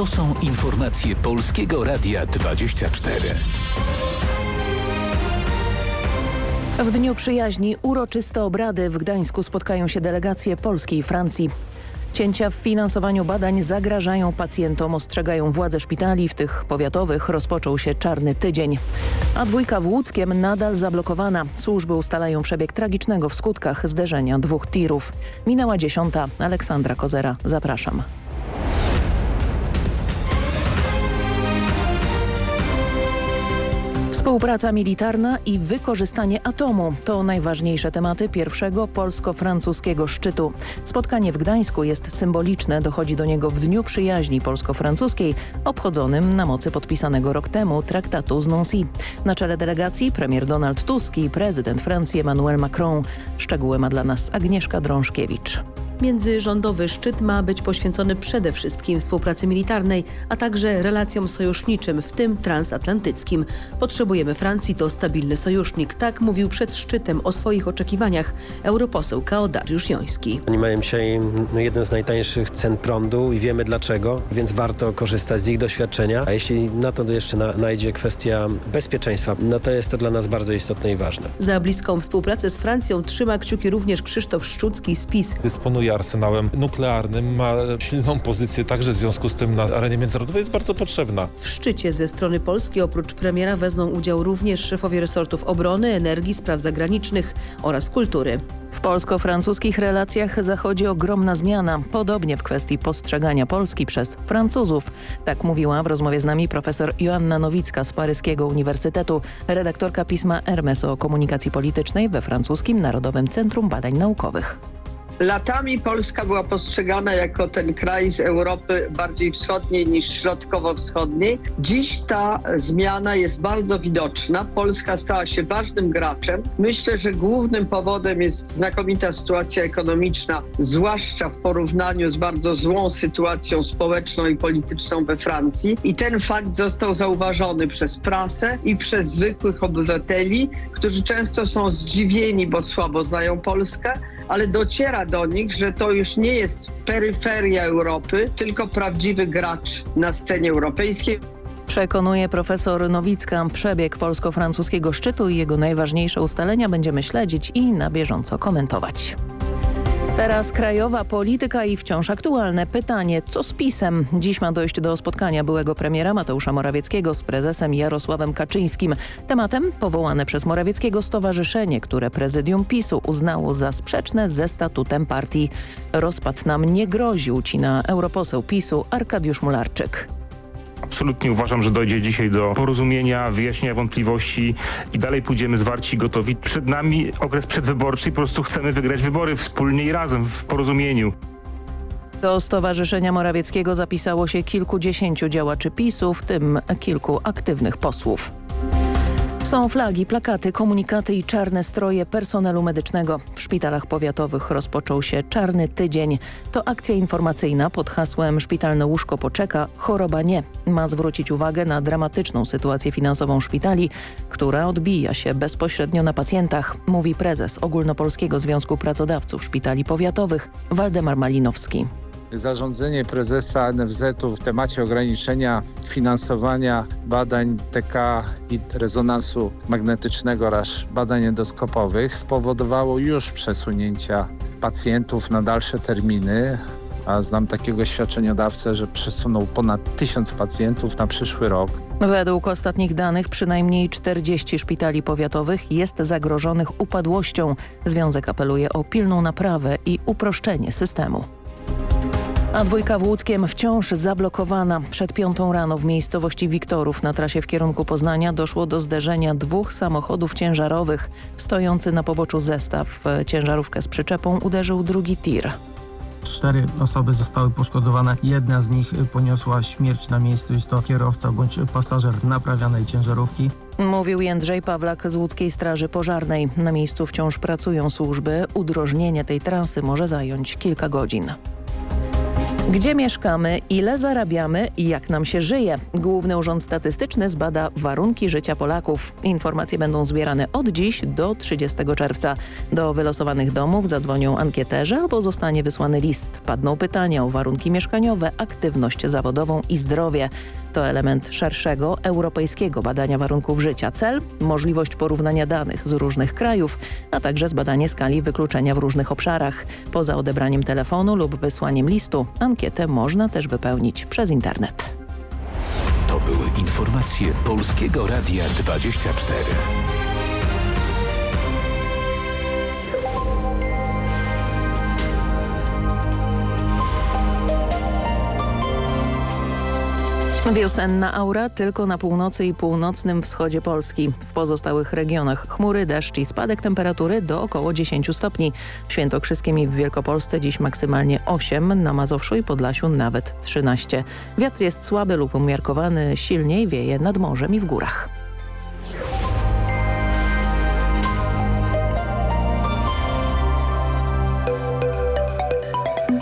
To są informacje Polskiego Radia 24. W Dniu Przyjaźni uroczyste obrady w Gdańsku spotkają się delegacje Polski i Francji. Cięcia w finansowaniu badań zagrażają pacjentom, ostrzegają władze szpitali. W tych powiatowych rozpoczął się czarny tydzień. A dwójka w Łódzkiem nadal zablokowana. Służby ustalają przebieg tragicznego w skutkach zderzenia dwóch tirów. Minęła dziesiąta. Aleksandra Kozera. Zapraszam. Współpraca militarna i wykorzystanie atomu to najważniejsze tematy pierwszego polsko-francuskiego szczytu. Spotkanie w Gdańsku jest symboliczne, dochodzi do niego w Dniu Przyjaźni Polsko-Francuskiej, obchodzonym na mocy podpisanego rok temu traktatu z Nancy. Na czele delegacji premier Donald Tusk i prezydent Francji Emmanuel Macron. Szczegóły ma dla nas Agnieszka Drążkiewicz. Międzyrządowy szczyt ma być poświęcony przede wszystkim współpracy militarnej, a także relacjom sojuszniczym, w tym transatlantyckim. Potrzebujemy Francji, to stabilny sojusznik. Tak mówił przed szczytem o swoich oczekiwaniach europoseł Kaodariusz Joński. Oni mają dzisiaj jeden z najtańszych cen prądu i wiemy dlaczego, więc warto korzystać z ich doświadczenia. A jeśli na to jeszcze na, najdzie kwestia bezpieczeństwa, no to jest to dla nas bardzo istotne i ważne. Za bliską współpracę z Francją trzyma kciuki również Krzysztof Szczucki z PiS. Dysponuje arsenałem nuklearnym, ma silną pozycję także w związku z tym na arenie międzynarodowej jest bardzo potrzebna. W szczycie ze strony Polski oprócz premiera wezmą udział również szefowie resortów obrony, energii, spraw zagranicznych oraz kultury. W polsko-francuskich relacjach zachodzi ogromna zmiana, podobnie w kwestii postrzegania Polski przez Francuzów. Tak mówiła w rozmowie z nami profesor Joanna Nowicka z Paryskiego Uniwersytetu, redaktorka pisma Hermes o komunikacji politycznej we francuskim Narodowym Centrum Badań Naukowych. Latami Polska była postrzegana jako ten kraj z Europy bardziej wschodniej niż środkowo-wschodniej. Dziś ta zmiana jest bardzo widoczna. Polska stała się ważnym graczem. Myślę, że głównym powodem jest znakomita sytuacja ekonomiczna, zwłaszcza w porównaniu z bardzo złą sytuacją społeczną i polityczną we Francji. I ten fakt został zauważony przez prasę i przez zwykłych obywateli, którzy często są zdziwieni, bo słabo znają Polskę ale dociera do nich, że to już nie jest peryferia Europy, tylko prawdziwy gracz na scenie europejskiej. Przekonuje profesor Nowicka. Przebieg polsko-francuskiego szczytu i jego najważniejsze ustalenia będziemy śledzić i na bieżąco komentować. Teraz krajowa polityka i wciąż aktualne pytanie, co z PiSem? Dziś ma dojść do spotkania byłego premiera Mateusza Morawieckiego z prezesem Jarosławem Kaczyńskim. Tematem powołane przez Morawieckiego stowarzyszenie, które prezydium PiSu uznało za sprzeczne ze statutem partii. Rozpad nam nie grozi, ucina europoseł PiSu Arkadiusz Mularczyk. Absolutnie uważam, że dojdzie dzisiaj do porozumienia, wyjaśnienia wątpliwości i dalej pójdziemy zwarci i gotowi. Przed nami okres przedwyborczy i po prostu chcemy wygrać wybory wspólnie i razem w porozumieniu. Do Stowarzyszenia Morawieckiego zapisało się kilkudziesięciu działaczy PiSu, w tym kilku aktywnych posłów. Są flagi, plakaty, komunikaty i czarne stroje personelu medycznego. W szpitalach powiatowych rozpoczął się Czarny Tydzień. To akcja informacyjna pod hasłem Szpitalne łóżko poczeka, choroba nie. Ma zwrócić uwagę na dramatyczną sytuację finansową szpitali, która odbija się bezpośrednio na pacjentach, mówi prezes Ogólnopolskiego Związku Pracodawców Szpitali Powiatowych Waldemar Malinowski zarządzenie prezesa NFZ-u w temacie ograniczenia finansowania badań TK i rezonansu magnetycznego oraz badań endoskopowych spowodowało już przesunięcia pacjentów na dalsze terminy, a znam takiego świadczeniodawcę, że przesunął ponad tysiąc pacjentów na przyszły rok. Według ostatnich danych przynajmniej 40 szpitali powiatowych jest zagrożonych upadłością. Związek apeluje o pilną naprawę i uproszczenie systemu. A dwójka w Łódzkiem wciąż zablokowana. Przed piątą rano w miejscowości Wiktorów na trasie w kierunku Poznania doszło do zderzenia dwóch samochodów ciężarowych. Stojący na poboczu zestaw ciężarówkę z przyczepą uderzył drugi tir. Cztery osoby zostały poszkodowane. Jedna z nich poniosła śmierć na miejscu. Jest to kierowca bądź pasażer naprawianej ciężarówki. Mówił Jędrzej Pawlak z Łódzkiej Straży Pożarnej. Na miejscu wciąż pracują służby. Udrożnienie tej trasy może zająć kilka godzin. Gdzie mieszkamy, ile zarabiamy i jak nam się żyje? Główny Urząd Statystyczny zbada warunki życia Polaków. Informacje będą zbierane od dziś do 30 czerwca. Do wylosowanych domów zadzwonią ankieterzy albo zostanie wysłany list. Padną pytania o warunki mieszkaniowe, aktywność zawodową i zdrowie. To element szerszego europejskiego badania warunków życia. Cel – możliwość porównania danych z różnych krajów, a także zbadanie skali wykluczenia w różnych obszarach. Poza odebraniem telefonu lub wysłaniem listu, ankietę można też wypełnić przez internet. To były informacje Polskiego Radia 24. Wiosenna aura tylko na północy i północnym wschodzie Polski. W pozostałych regionach chmury, deszcz i spadek temperatury do około 10 stopni. W Świętokrzyskiem i w Wielkopolsce dziś maksymalnie 8, na Mazowszu i Podlasiu nawet 13. Wiatr jest słaby lub umiarkowany, silniej wieje nad morzem i w górach.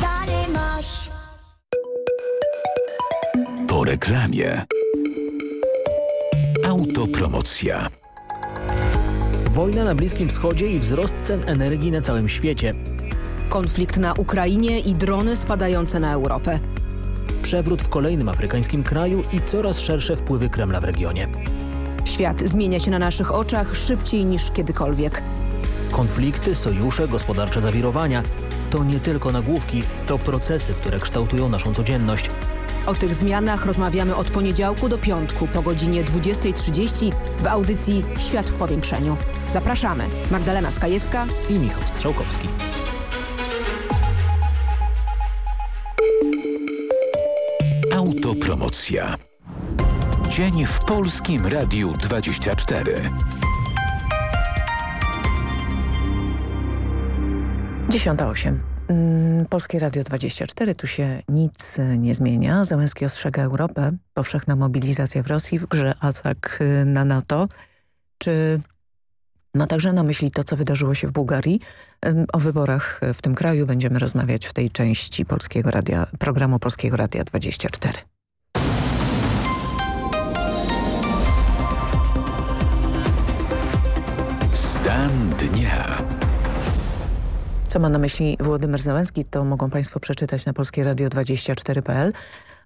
taniej masz. Po reklamie. Autopromocja. Wojna na Bliskim Wschodzie i wzrost cen energii na całym świecie. Konflikt na Ukrainie i drony spadające na Europę. Przewrót w kolejnym afrykańskim kraju i coraz szersze wpływy Kremla w regionie. Świat zmienia się na naszych oczach szybciej niż kiedykolwiek. Konflikty, sojusze, gospodarcze zawirowania to nie tylko nagłówki, to procesy, które kształtują naszą codzienność. O tych zmianach rozmawiamy od poniedziałku do piątku po godzinie 20.30 w audycji Świat w powiększeniu. Zapraszamy. Magdalena Skajewska i Michał Strzałkowski. Autopromocja. Dzień w Polskim Radiu 24. Dziesiąta osiem. Polskie Radio 24, tu się nic nie zmienia. Załęski ostrzega Europę. Powszechna mobilizacja w Rosji, w grze atak na NATO. Czy ma także na myśli to, co wydarzyło się w Bułgarii? O wyborach w tym kraju będziemy rozmawiać w tej części Polskiego Radia, programu Polskiego Radia 24. Stan dnia. Co ma na myśli Włodymyr Załęski, to mogą Państwo przeczytać na polskieradio24.pl.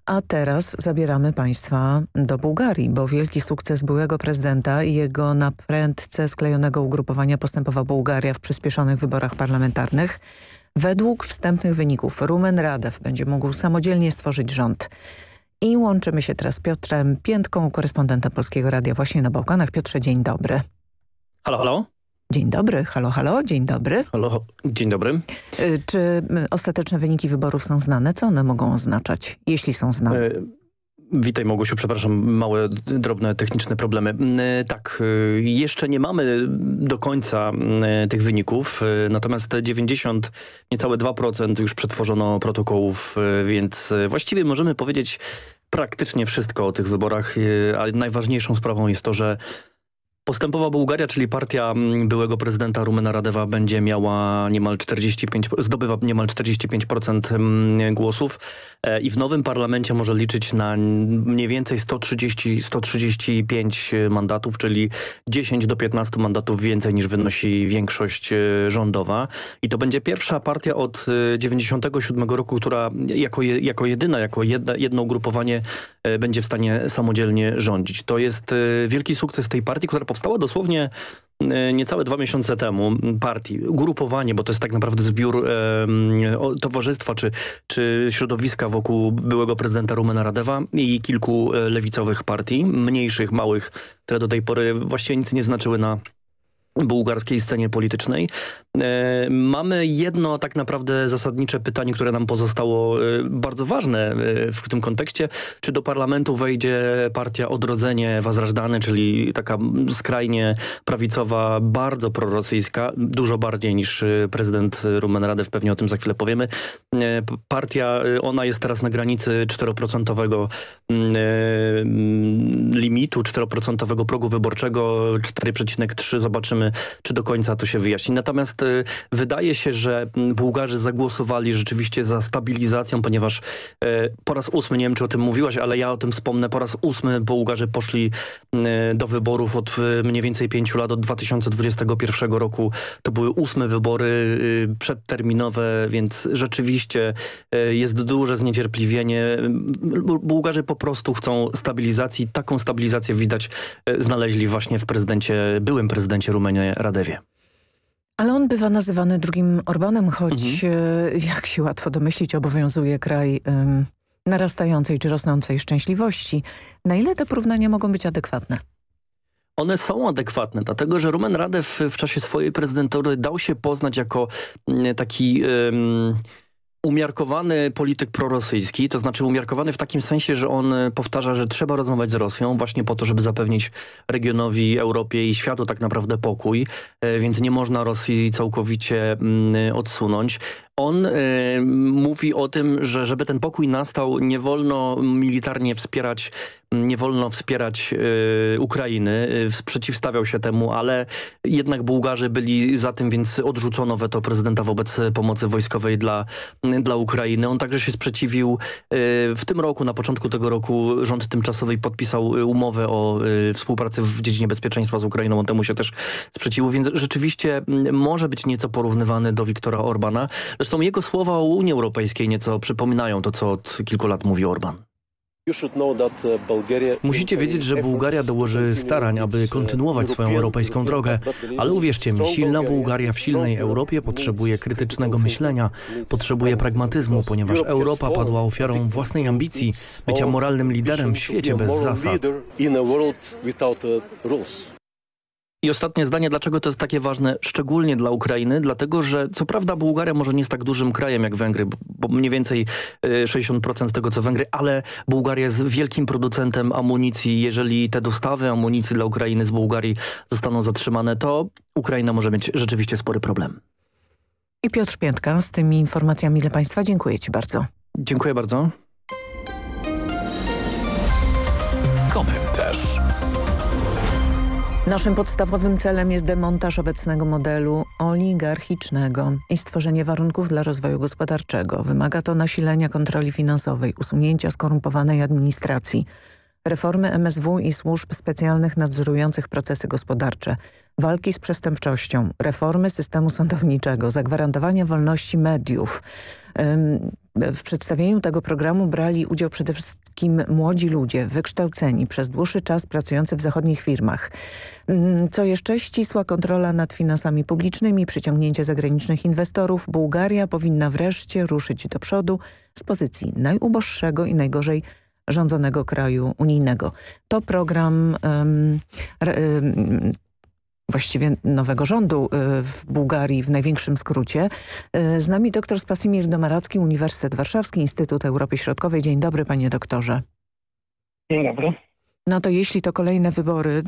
A teraz zabieramy Państwa do Bułgarii, bo wielki sukces byłego prezydenta i jego na prędce sklejonego ugrupowania postępowa Bułgaria w przyspieszonych wyborach parlamentarnych. Według wstępnych wyników Rumen Radew będzie mógł samodzielnie stworzyć rząd. I łączymy się teraz z Piotrem Piętką, korespondentem Polskiego Radia właśnie na Bałkanach. Piotrze, dzień dobry. Halo, halo. Dzień dobry, halo, halo, dzień dobry. Halo, dzień dobry. Czy ostateczne wyniki wyborów są znane? Co one mogą oznaczać, jeśli są znane? E, witaj Małgosiu, przepraszam, małe, drobne techniczne problemy. E, tak, jeszcze nie mamy do końca tych wyników, natomiast 90, niecałe 2% już przetworzono protokołów, więc właściwie możemy powiedzieć praktycznie wszystko o tych wyborach, ale najważniejszą sprawą jest to, że Postępowa Bułgaria, czyli partia mm, byłego prezydenta Rumena Radewa będzie miała niemal 45, zdobywa niemal 45% mm, głosów e, i w nowym parlamencie może liczyć na mniej więcej 130-135 mandatów, czyli 10 do 15 mandatów więcej niż wynosi większość e, rządowa. I to będzie pierwsza partia od 97 e, roku, która jako, jako jedyna, jako jedna, jedno ugrupowanie będzie w stanie samodzielnie rządzić. To jest wielki sukces tej partii, która powstała dosłownie e, niecałe dwa miesiące temu partii, grupowanie, bo to jest tak naprawdę zbiór e, towarzystwa czy, czy środowiska wokół byłego prezydenta Rumena Radewa i kilku e, lewicowych partii, mniejszych, małych, które do tej pory właściwie nic nie znaczyły na bułgarskiej scenie politycznej. E, mamy jedno tak naprawdę zasadnicze pytanie, które nam pozostało e, bardzo ważne e, w tym kontekście. Czy do parlamentu wejdzie partia Odrodzenie Wazrażdany, czyli taka skrajnie prawicowa, bardzo prorosyjska, dużo bardziej niż prezydent Rumen Radew, pewnie o tym za chwilę powiemy. Partia, ona jest teraz na granicy 4% limitu, 4% progu wyborczego, 4,3 zobaczymy czy do końca to się wyjaśni. Natomiast y, wydaje się, że mm, Bułgarzy zagłosowali rzeczywiście za stabilizacją, ponieważ y, po raz ósmy, nie wiem czy o tym mówiłaś, ale ja o tym wspomnę, po raz ósmy Bułgarzy poszli y, do wyborów od mniej więcej pięciu lat, od 2021 roku. To były ósme wybory przedterminowe, więc rzeczywiście jest duże zniecierpliwienie. Bułgarzy po prostu chcą stabilizacji. Taką stabilizację widać znaleźli właśnie w prezydencie, byłym prezydencie Rumenii Radewie. Ale on bywa nazywany drugim Orbanem, choć mhm. E, jak się łatwo domyślić obowiązuje kraj um, narastającej czy rosnącej szczęśliwości. Na ile te porównania mogą być adekwatne? One są adekwatne, dlatego że Rumen Radew w czasie swojej prezydentury dał się poznać jako mm, taki... Um, umiarkowany polityk prorosyjski, to znaczy umiarkowany w takim sensie, że on e, powtarza, że trzeba rozmawiać z Rosją właśnie po to, żeby zapewnić regionowi, Europie i światu tak naprawdę pokój, e, więc nie można Rosji całkowicie mm, odsunąć. On mówi o tym, że żeby ten pokój nastał, nie wolno militarnie wspierać nie wolno wspierać y, Ukrainy. Y, przeciwstawiał się temu, ale jednak Bułgarzy byli za tym, więc odrzucono weto prezydenta wobec pomocy wojskowej dla, dla Ukrainy. On także się sprzeciwił. Y, w tym roku, na początku tego roku rząd tymczasowy podpisał umowę o współpracy w dziedzinie bezpieczeństwa z Ukrainą. On temu się też sprzeciwił, więc rzeczywiście może być nieco porównywany do Wiktora Orbana. Zresztą jego słowa o Unii Europejskiej nieco przypominają to, co od kilku lat mówi Orban. Musicie wiedzieć, że Bułgaria dołoży starań, aby kontynuować swoją europejską drogę, ale uwierzcie mi, silna Bułgaria w silnej Europie potrzebuje krytycznego myślenia, potrzebuje pragmatyzmu, ponieważ Europa padła ofiarą własnej ambicji bycia moralnym liderem w świecie bez zasad. I ostatnie zdanie, dlaczego to jest takie ważne, szczególnie dla Ukrainy, dlatego że co prawda Bułgaria może nie jest tak dużym krajem jak Węgry, bo mniej więcej 60% e, tego co Węgry, ale Bułgaria jest wielkim producentem amunicji. Jeżeli te dostawy amunicji dla Ukrainy z Bułgarii zostaną zatrzymane, to Ukraina może mieć rzeczywiście spory problem. I Piotr Piętka z tymi informacjami dla Państwa. Dziękuję Ci bardzo. Dziękuję bardzo. Komentarz. Naszym podstawowym celem jest demontaż obecnego modelu oligarchicznego i stworzenie warunków dla rozwoju gospodarczego. Wymaga to nasilenia kontroli finansowej, usunięcia skorumpowanej administracji, reformy MSW i służb specjalnych nadzorujących procesy gospodarcze, walki z przestępczością, reformy systemu sądowniczego, zagwarantowania wolności mediów. W przedstawieniu tego programu brali udział przede wszystkim młodzi ludzie, wykształceni, przez dłuższy czas pracujący w zachodnich firmach. Co jeszcze? Ścisła kontrola nad finansami publicznymi, przyciągnięcie zagranicznych inwestorów. Bułgaria powinna wreszcie ruszyć do przodu z pozycji najuboższego i najgorzej rządzonego kraju unijnego. To program um, właściwie nowego rządu y, w Bułgarii w największym skrócie. Y, z nami dr Spasimir Domaracki, Uniwersytet Warszawski, Instytut Europy Środkowej. Dzień dobry panie doktorze. Dzień dobry. No to jeśli to kolejne wybory, y,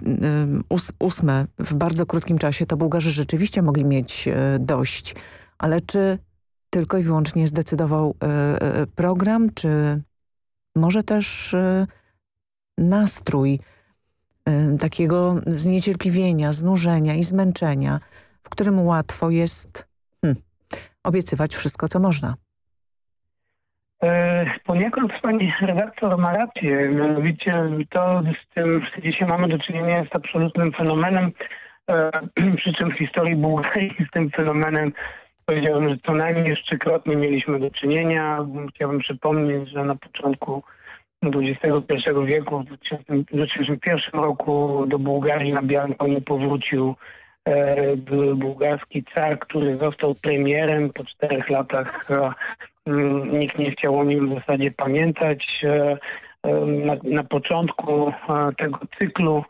ós ósme w bardzo krótkim czasie, to Bułgarzy rzeczywiście mogli mieć dość. Ale czy tylko i wyłącznie zdecydował program, czy może też nastrój takiego zniecierpliwienia, znużenia i zmęczenia, w którym łatwo jest hmm, obiecywać wszystko, co można. E, poniekąd pani redaktor ma rację, mianowicie to z tym dzisiaj mamy do czynienia z absolutnym fenomenem, e, przy czym w historii Bułgarii z tym fenomenem powiedziałbym, że co najmniej trzykrotnie mieliśmy do czynienia. Chciałbym przypomnieć, że na początku XXI wieku, w 2001 roku do Bułgarii na koniu powrócił e, bułgarski car, który został premierem po czterech latach Mm, nikt nie chciał o nim w zasadzie pamiętać. E, e, na, na początku tego cyklu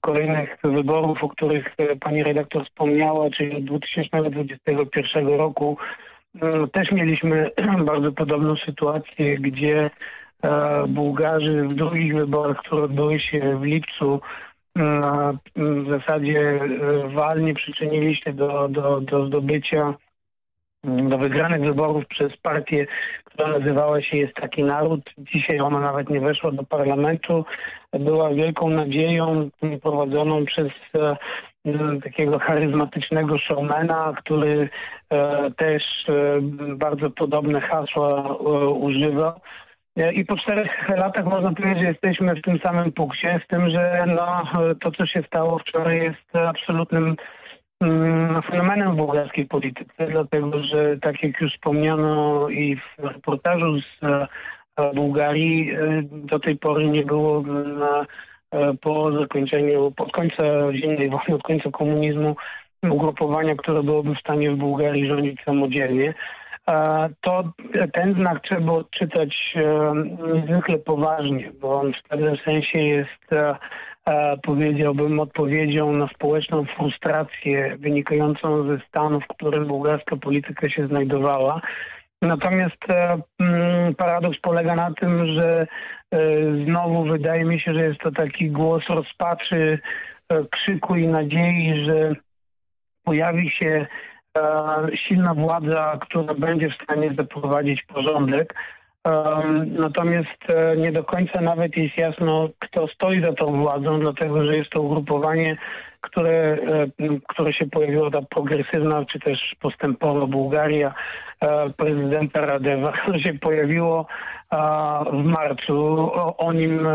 kolejnych wyborów, o których pani redaktor wspomniała, czyli od 2021 roku, mm, też mieliśmy bardzo podobną sytuację, gdzie Bułgarzy w drugich wyborach, które odbyły się w lipcu, mm, w zasadzie walnie przyczynili się do, do, do zdobycia do wygranych wyborów przez partię, która nazywała się Jest Taki Naród. Dzisiaj ona nawet nie weszła do parlamentu. Była wielką nadzieją prowadzoną przez e, takiego charyzmatycznego showmana, który e, też e, bardzo podobne hasła używa. I po czterech latach można powiedzieć, że jesteśmy w tym samym punkcie, z tym, że no, to, co się stało wczoraj jest absolutnym Mm, fenomenem w bułgarskiej polityce, dlatego że tak jak już wspomniano i w reportażu z e, Bułgarii, e, do tej pory nie było na, e, po zakończeniu, od końca zimnej wojny, od końca komunizmu ugrupowania, które byłoby w stanie w Bułgarii rządzić samodzielnie. To ten znak trzeba odczytać niezwykle poważnie, bo on w pewnym sensie jest E, powiedziałbym, odpowiedzią na społeczną frustrację wynikającą ze stanu, w którym bułgarska polityka się znajdowała. Natomiast e, mm, paradoks polega na tym, że e, znowu wydaje mi się, że jest to taki głos rozpaczy, krzyku i nadziei, że pojawi się silna władza, która będzie w stanie zaprowadzić porządek. Natomiast e, nie do końca nawet jest jasno, kto stoi za tą władzą, dlatego że jest to ugrupowanie, które, e, które się pojawiło, ta progresywna czy też postępowa Bułgaria e, prezydenta Radewa, które się pojawiło w marcu. O nim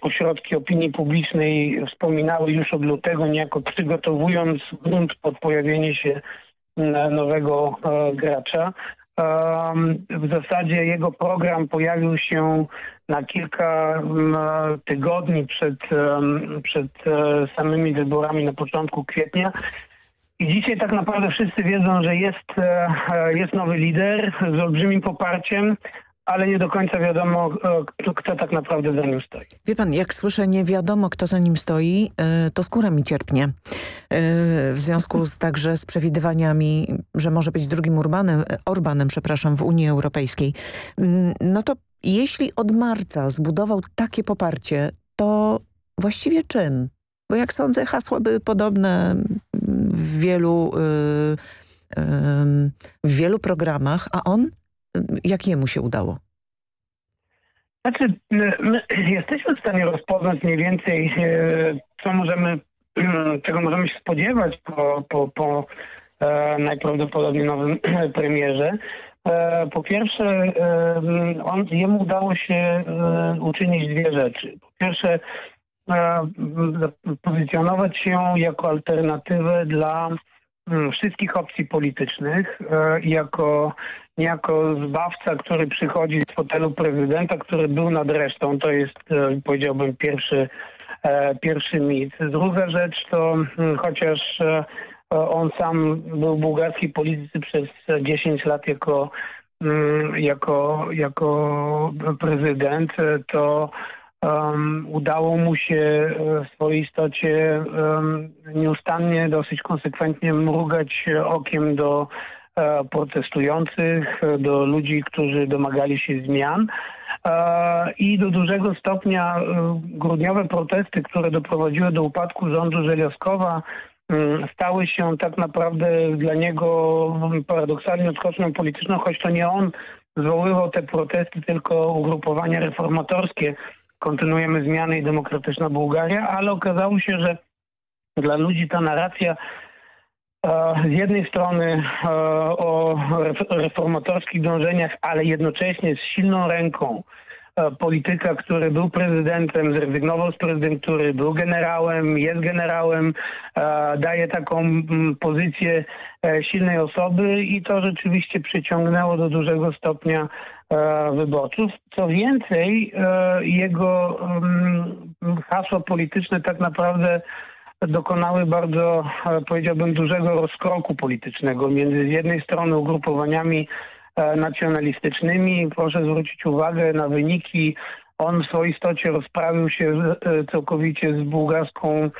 ośrodki opinii publicznej wspominały już od lutego, niejako przygotowując grunt pod pojawienie się nowego gracza. W zasadzie jego program pojawił się na kilka tygodni przed, przed e, samymi wyborami na początku kwietnia. I dzisiaj tak naprawdę wszyscy wiedzą, że jest, e, jest nowy lider z olbrzymim poparciem, ale nie do końca wiadomo, kto tak naprawdę za nim stoi. Wie pan, jak słyszę nie wiadomo, kto za nim stoi, e, to skóra mi cierpnie. E, w związku z, także z przewidywaniami, że może być drugim Urbanem, Orbanem przepraszam, w Unii Europejskiej. Mm, no to jeśli od marca zbudował takie poparcie, to właściwie czym? Bo jak sądzę, hasła były podobne w wielu, w wielu programach, a on jak jemu się udało? Znaczy, my jesteśmy w stanie rozpoznać mniej więcej, e, co możemy, czego możemy się spodziewać po, po, po e, najprawdopodobniej nowym premierze. E, po pierwsze, on, jemu udało się uczynić dwie rzeczy. Po pierwsze, pozycjonować się jako alternatywę dla wszystkich opcji politycznych, jako niejako zbawca, który przychodzi z fotelu prezydenta, który był nad resztą. To jest, e, powiedziałbym, pierwszy, e, pierwszy mit. Druga rzecz to, hmm, chociaż e, on sam był bułgarski politycy przez 10 lat jako, hmm, jako, jako prezydent, to um, udało mu się w swojej istocie um, nieustannie, dosyć konsekwentnie mrugać okiem do protestujących, do ludzi, którzy domagali się zmian. E, I do dużego stopnia e, grudniowe protesty, które doprowadziły do upadku rządu Żelazkowa, mm, stały się tak naprawdę dla niego paradoksalnie odskocznią polityczną, choć to nie on zwoływał te protesty, tylko ugrupowania reformatorskie, kontynuujemy zmiany i demokratyczna Bułgaria, ale okazało się, że dla ludzi ta narracja z jednej strony o reformatorskich dążeniach, ale jednocześnie z silną ręką polityka, który był prezydentem, zrezygnował z prezydentury, był generałem, jest generałem, daje taką pozycję silnej osoby i to rzeczywiście przyciągnęło do dużego stopnia wyborców. Co więcej, jego hasła polityczne tak naprawdę dokonały bardzo, powiedziałbym, dużego rozkroku politycznego między z jednej strony ugrupowaniami nacjonalistycznymi. Proszę zwrócić uwagę na wyniki. On w swojej istocie rozprawił się całkowicie z bułgarską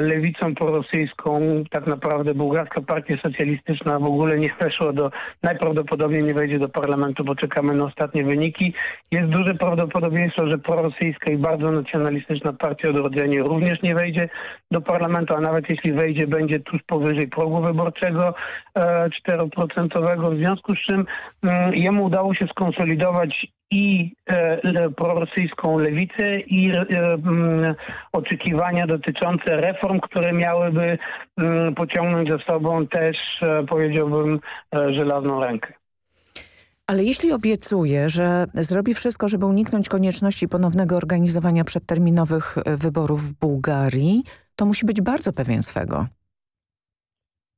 lewicą prorosyjską. Tak naprawdę bułgarska partia socjalistyczna w ogóle nie weszła do, najprawdopodobniej nie wejdzie do parlamentu, bo czekamy na ostatnie wyniki. Jest duże prawdopodobieństwo, że prorosyjska i bardzo nacjonalistyczna partia odrodzenie również nie wejdzie do parlamentu, a nawet jeśli wejdzie, będzie tuż powyżej progu wyborczego 4%. W związku z czym jemu udało się skonsolidować i e, prorosyjską lewicę i e, m, oczekiwania dotyczące reform, które miałyby m, pociągnąć za sobą też, e, powiedziałbym, e, żelazną rękę. Ale jeśli obiecuje, że zrobi wszystko, żeby uniknąć konieczności ponownego organizowania przedterminowych wyborów w Bułgarii, to musi być bardzo pewien swego.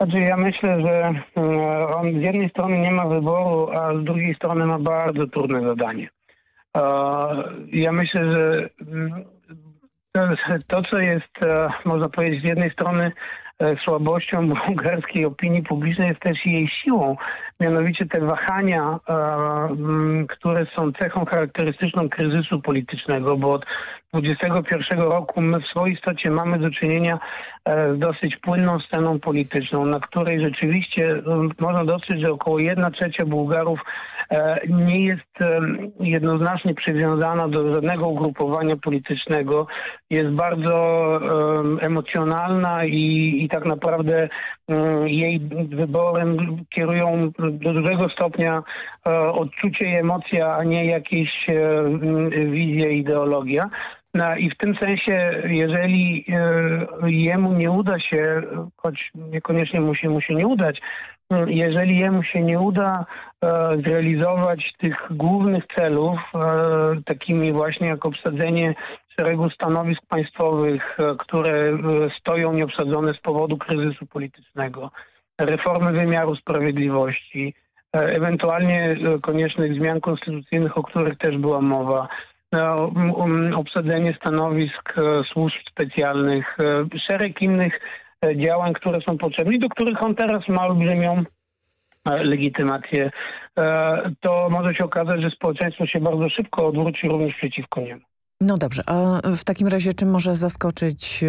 Znaczy ja myślę, że on z jednej strony nie ma wyboru, a z drugiej strony ma bardzo trudne zadanie. Ja myślę, że to, co jest, można powiedzieć, z jednej strony słabością bułgarskiej opinii publicznej jest też jej siłą. Mianowicie te wahania, które są cechą charakterystyczną kryzysu politycznego, bo od 2021 roku my w swojej istocie mamy do czynienia z dosyć płynną sceną polityczną, na której rzeczywiście można dostrzec, że około 1 trzecia Bułgarów nie jest jednoznacznie przywiązana do żadnego ugrupowania politycznego. Jest bardzo emocjonalna i, i tak naprawdę jej wyborem kierują do dużego stopnia odczucie i emocja, a nie jakieś wizje, ideologia. No i w tym sensie, jeżeli jemu nie uda się, choć niekoniecznie musi mu się nie udać, jeżeli jemu się nie uda zrealizować tych głównych celów, takimi właśnie jak obsadzenie szeregu stanowisk państwowych, które stoją nieobsadzone z powodu kryzysu politycznego, reformy wymiaru sprawiedliwości, ewentualnie koniecznych zmian konstytucyjnych, o których też była mowa, obsadzenie stanowisk służb specjalnych, szereg innych działań, które są potrzebne i do których on teraz ma olbrzymią legitymację, to może się okazać, że społeczeństwo się bardzo szybko odwróci również przeciwko niemu. No dobrze, a w takim razie czym może zaskoczyć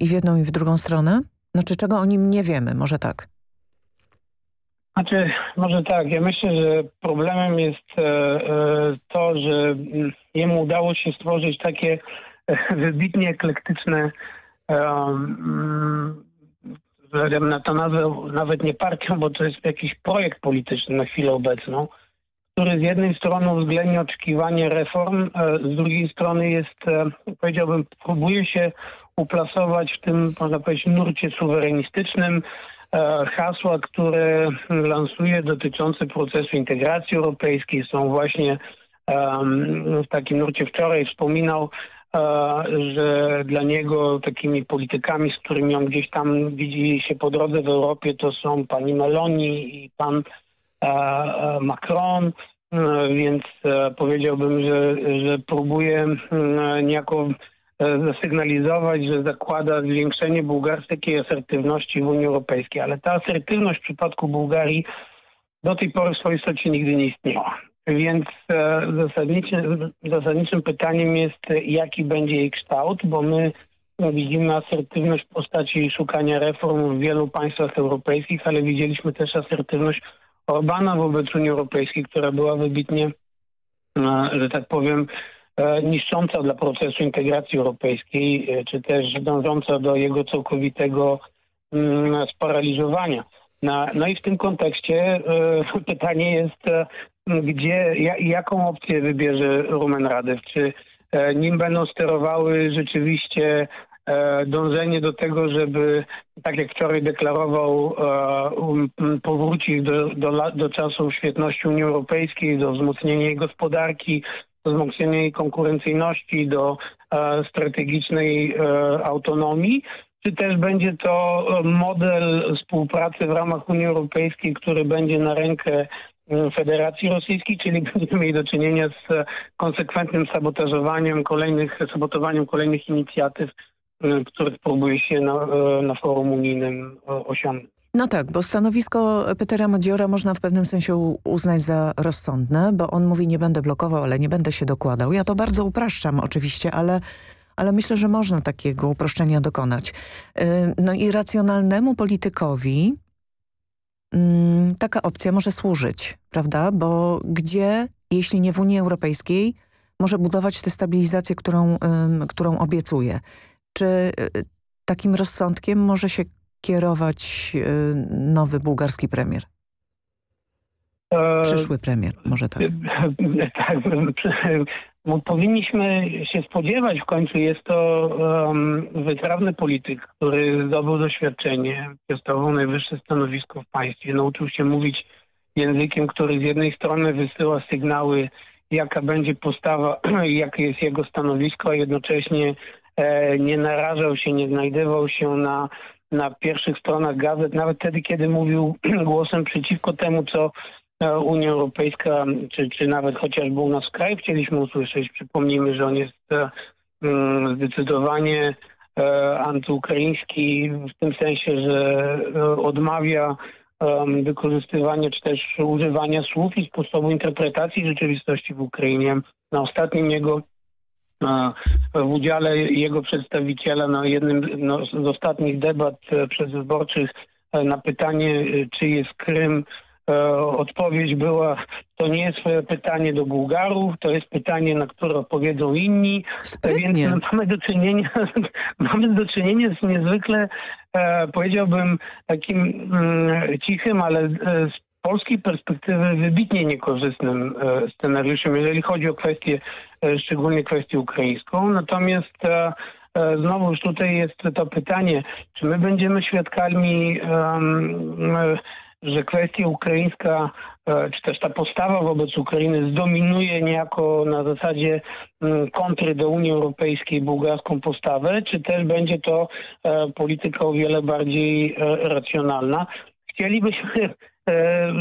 i w jedną i w drugą stronę? Znaczy czego o nim nie wiemy, może tak? Znaczy, może tak. Ja myślę, że problemem jest to, że jemu udało się stworzyć takie wybitnie eklektyczne na to nazwę nawet nie partią, bo to jest jakiś projekt polityczny na chwilę obecną, który z jednej strony uwzględnia oczekiwanie reform, z drugiej strony jest, powiedziałbym, próbuje się uplasować w tym, można powiedzieć, nurcie suwerenistycznym, hasła, które lansuje dotyczące procesu integracji europejskiej. Są właśnie w takim nurcie wczoraj wspominał że dla niego takimi politykami, z którymi on gdzieś tam widzi się po drodze w Europie, to są pani Meloni i pan Macron, więc powiedziałbym, że, że próbuje niejako zasygnalizować, że zakłada zwiększenie bułgarskiej asertywności w Unii Europejskiej, ale ta asertywność w przypadku Bułgarii do tej pory w swojej istocie nigdy nie istniała. Więc zasadniczym, zasadniczym pytaniem jest, jaki będzie jej kształt, bo my widzimy asertywność w postaci szukania reform w wielu państwach europejskich, ale widzieliśmy też asertywność Orbana wobec Unii Europejskiej, która była wybitnie, że tak powiem, niszcząca dla procesu integracji europejskiej, czy też dążąca do jego całkowitego sparaliżowania. No, i w tym kontekście y, pytanie jest, gdzie, jaką opcję wybierze Rumen Radew. Czy nim będą sterowały rzeczywiście dążenie do tego, żeby, tak jak wczoraj deklarował, um, powrócić do, do, do czasów świetności Unii Europejskiej, do wzmocnienia jej gospodarki, do wzmocnienia jej konkurencyjności, do strategicznej autonomii, czy też będzie to model współpracy w ramach Unii Europejskiej, który będzie na rękę Federacji Rosyjskiej, czyli będziemy mieli do czynienia z konsekwentnym sabotażowaniem kolejnych, sabotowaniem kolejnych inicjatyw, których próbuje się na, na forum unijnym osiągnąć. No tak, bo stanowisko Petera Madziora można w pewnym sensie uznać za rozsądne, bo on mówi nie będę blokował, ale nie będę się dokładał. Ja to bardzo upraszczam oczywiście, ale ale myślę, że można takiego uproszczenia dokonać. No i racjonalnemu politykowi mm, taka opcja może służyć, prawda? Bo gdzie, jeśli nie w Unii Europejskiej, może budować tę stabilizację, którą, którą obiecuje? Czy y, takim rozsądkiem może się kierować y, nowy bułgarski premier? Przyszły premier, może tak. Tak, Powinniśmy się spodziewać, w końcu jest to um, wytrawny polityk, który zdobył doświadczenie, piastował najwyższe stanowisko w państwie, nauczył się mówić językiem, który z jednej strony wysyła sygnały, jaka będzie postawa i jakie jest jego stanowisko, a jednocześnie e, nie narażał się, nie znajdował się na, na pierwszych stronach gazet, nawet wtedy, kiedy mówił głosem przeciwko temu, co Unia Europejska, czy, czy nawet chociażby u nas w kraju chcieliśmy usłyszeć. Przypomnijmy, że on jest e, mm, zdecydowanie e, antyukraiński w tym sensie, że e, odmawia wykorzystywania czy też używania słów i sposobu interpretacji rzeczywistości w Ukrainie. Na ostatnim jego w udziale jego przedstawiciela na jednym no, z ostatnich debat przedwyborczych na pytanie, czy jest Krym E, odpowiedź była, to nie jest pytanie do Bułgarów, to jest pytanie, na które odpowiedzą inni, Sprytnie. więc mamy do czynienia, mamy do czynienia z niezwykle, e, powiedziałbym, takim mm, cichym, ale e, z polskiej perspektywy wybitnie niekorzystnym scenariuszem, jeżeli chodzi o kwestię, szczególnie kwestię ukraińską. Natomiast znowu już tutaj jest to pytanie, czy my będziemy świadkami um, że kwestia ukraińska, e, czy też ta postawa wobec Ukrainy zdominuje niejako na zasadzie mm, kontry do Unii Europejskiej bułgarską postawę, czy też będzie to e, polityka o wiele bardziej e, racjonalna. Chcielibyśmy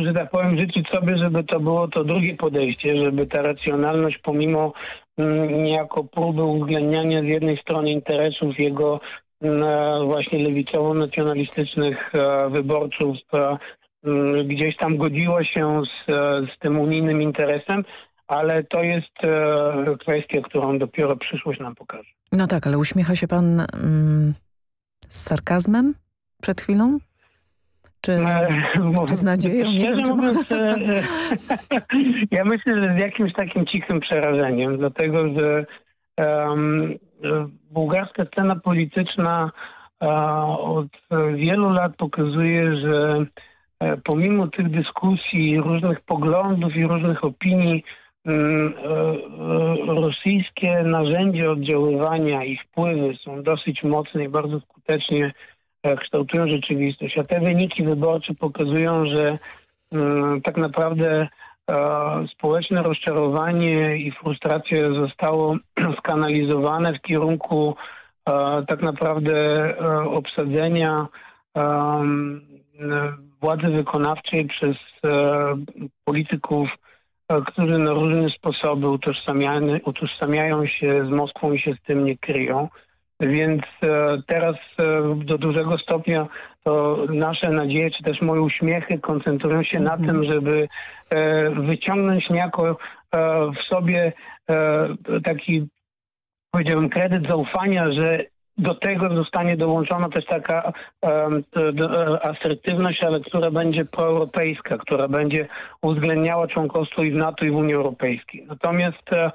że tak powiem, życzyć sobie, żeby to było to drugie podejście, żeby ta racjonalność pomimo mm, niejako próby uwzględniania z jednej strony interesów jego mm, właśnie lewicowo-nacjonalistycznych wyborców gdzieś tam godziło się z, z tym unijnym interesem, ale to jest e, kwestia, którą dopiero przyszłość nam pokaże. No tak, ale uśmiecha się pan mm, z sarkazmem przed chwilą? Czy, e, czy z nadzieją? Nie wiem, czy mówiąc, e, ja myślę, że z jakimś takim cichym przerażeniem, dlatego że um, bułgarska scena polityczna uh, od wielu lat pokazuje, że E, pomimo tych dyskusji, różnych poglądów i różnych opinii, mm, e, e, rosyjskie narzędzia oddziaływania i wpływy są dosyć mocne i bardzo skutecznie kształtują rzeczywistość. A te wyniki wyborcze pokazują, że mm, tak naprawdę społeczne rozczarowanie i frustracja zostało skanalizowane w kierunku tak naprawdę obsadzenia władzy wykonawczej przez e, polityków, e, którzy na różne sposoby utożsamiają się z Moskwą i się z tym nie kryją. Więc e, teraz do dużego stopnia to nasze nadzieje, czy też moje uśmiechy koncentrują się na tym, żeby wyciągnąć niejako w sobie taki, powiedziałbym, kredyt zaufania, że do tego zostanie dołączona też taka um, asertywność, ale która będzie proeuropejska, która będzie uwzględniała członkostwo i w NATO i w Unii Europejskiej. Natomiast e,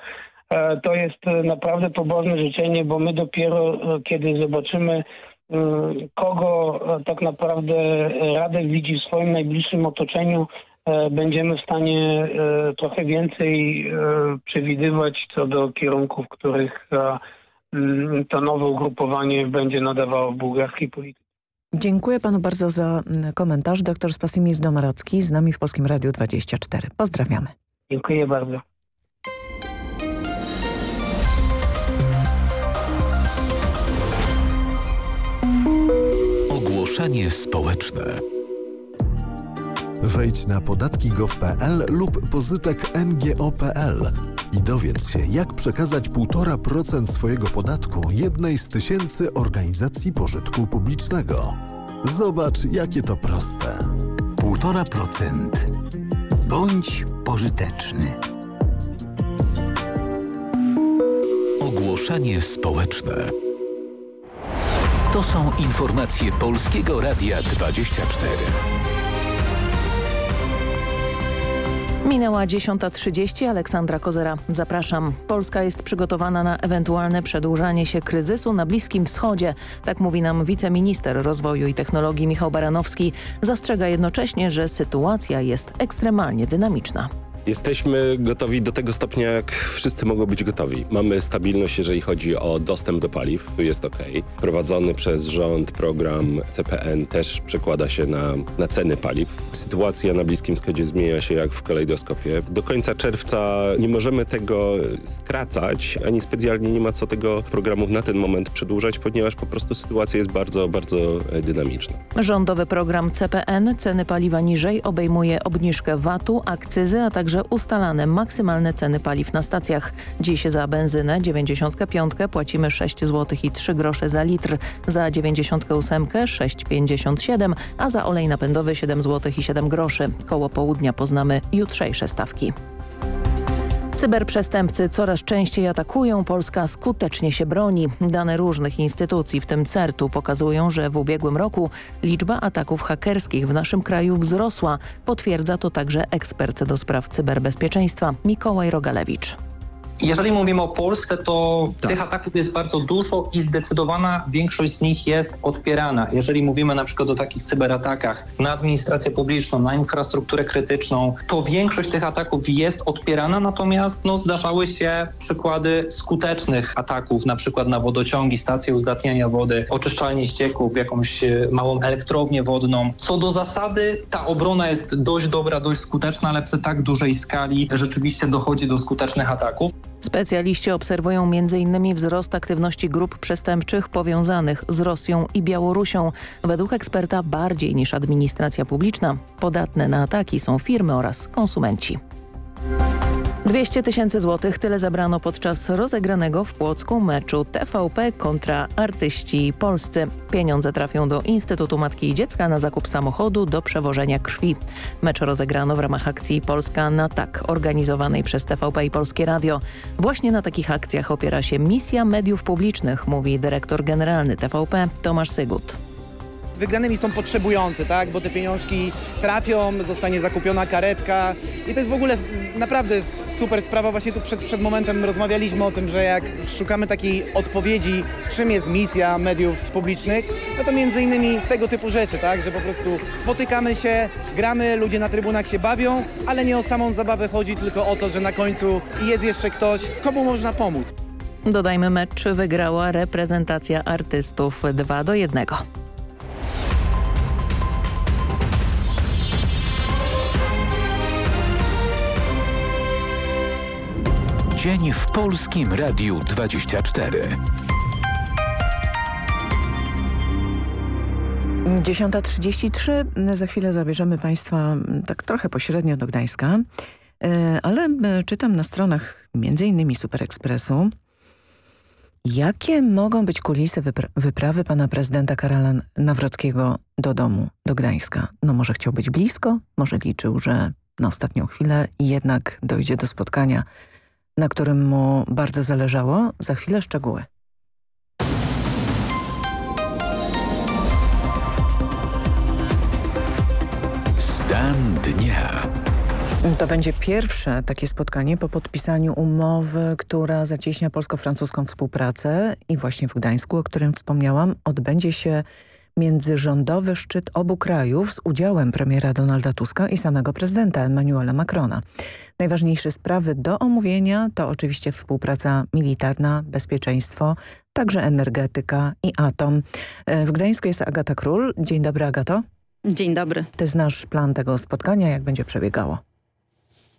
to jest naprawdę pobożne życzenie, bo my dopiero kiedy zobaczymy mm, kogo tak naprawdę Radek widzi w swoim najbliższym otoczeniu będziemy w stanie trochę więcej przewidywać co do kierunków, których to nowe ugrupowanie będzie nadawało w bułgarskiej polityce. Dziękuję panu bardzo za mm, komentarz. Dr Spasimir Domarocki z nami w Polskim Radiu 24. Pozdrawiamy. Dziękuję bardzo. Ogłoszenie społeczne. Wejdź na podatki.gov.pl lub pozytek ngo.pl i dowiedz się, jak przekazać 1,5% swojego podatku jednej z tysięcy organizacji pożytku publicznego. Zobacz, jakie to proste. 1,5%. Bądź pożyteczny. Ogłoszenie społeczne. To są informacje Polskiego Radia 24. Minęła 10.30. Aleksandra Kozera. Zapraszam. Polska jest przygotowana na ewentualne przedłużanie się kryzysu na Bliskim Wschodzie. Tak mówi nam wiceminister rozwoju i technologii Michał Baranowski. Zastrzega jednocześnie, że sytuacja jest ekstremalnie dynamiczna. Jesteśmy gotowi do tego stopnia, jak wszyscy mogą być gotowi. Mamy stabilność, jeżeli chodzi o dostęp do paliw, jest ok. Prowadzony przez rząd program CPN też przekłada się na, na ceny paliw. Sytuacja na Bliskim Wschodzie zmienia się jak w kalejdoskopie. Do końca czerwca nie możemy tego skracać, ani specjalnie nie ma co tego programu na ten moment przedłużać, ponieważ po prostu sytuacja jest bardzo, bardzo e, dynamiczna. Rządowy program CPN ceny paliwa niżej obejmuje obniżkę VAT-u, akcyzy, a także ustalane maksymalne ceny paliw na stacjach. Dziś za benzynę 95 płacimy 6 zł i 3 grosze za litr, za 98 6,57, a za olej napędowy 7 zł i 7 groszy. Koło południa poznamy jutrzejsze stawki. Cyberprzestępcy coraz częściej atakują, Polska skutecznie się broni. Dane różnych instytucji, w tym CERT-u, pokazują, że w ubiegłym roku liczba ataków hakerskich w naszym kraju wzrosła. Potwierdza to także ekspert do spraw cyberbezpieczeństwa Mikołaj Rogalewicz. Jeżeli mówimy o Polsce, to tych ataków jest bardzo dużo i zdecydowana większość z nich jest odpierana. Jeżeli mówimy na przykład o takich cyberatakach na administrację publiczną, na infrastrukturę krytyczną, to większość tych ataków jest odpierana, natomiast no, zdarzały się przykłady skutecznych ataków, na przykład na wodociągi, stacje uzdatniania wody, oczyszczalnie ścieków, jakąś e, małą elektrownię wodną. Co do zasady, ta obrona jest dość dobra, dość skuteczna, ale przy tak dużej skali rzeczywiście dochodzi do skutecznych ataków. Specjaliści obserwują m.in. wzrost aktywności grup przestępczych powiązanych z Rosją i Białorusią. Według eksperta bardziej niż administracja publiczna podatne na ataki są firmy oraz konsumenci. 200 tysięcy złotych tyle zabrano podczas rozegranego w Płocku meczu TVP kontra artyści polscy. Pieniądze trafią do Instytutu Matki i Dziecka na zakup samochodu do przewożenia krwi. Mecz rozegrano w ramach akcji Polska na tak, organizowanej przez TVP i Polskie Radio. Właśnie na takich akcjach opiera się misja mediów publicznych, mówi dyrektor generalny TVP Tomasz Sygut wygranymi są potrzebujące, tak? Bo te pieniążki trafią, zostanie zakupiona karetka i to jest w ogóle naprawdę super sprawa. Właśnie tu przed, przed momentem rozmawialiśmy o tym, że jak szukamy takiej odpowiedzi, czym jest misja mediów publicznych, no to między innymi tego typu rzeczy, tak? Że po prostu spotykamy się, gramy, ludzie na trybunach się bawią, ale nie o samą zabawę chodzi, tylko o to, że na końcu jest jeszcze ktoś, komu można pomóc. Dodajmy, mecz wygrała reprezentacja artystów 2 do 1. Dzień w Polskim Radiu 24. 10.33. Za chwilę zabierzemy Państwa tak trochę pośrednio do Gdańska, e, ale e, czytam na stronach m.in. Super Expressu, jakie mogą być kulisy wypra wyprawy pana prezydenta Karola Nawrockiego do domu, do Gdańska. No może chciał być blisko, może liczył, że na ostatnią chwilę jednak dojdzie do spotkania na którym mu bardzo zależało. Za chwilę szczegóły. Stan dnia. To będzie pierwsze takie spotkanie po podpisaniu umowy, która zacieśnia polsko-francuską współpracę i właśnie w Gdańsku, o którym wspomniałam, odbędzie się międzyrządowy szczyt obu krajów z udziałem premiera Donalda Tuska i samego prezydenta Emmanuela Macrona. Najważniejsze sprawy do omówienia to oczywiście współpraca militarna, bezpieczeństwo, także energetyka i atom. E, w Gdańsku jest Agata Król. Dzień dobry Agato. Dzień dobry. Ty znasz plan tego spotkania, jak będzie przebiegało?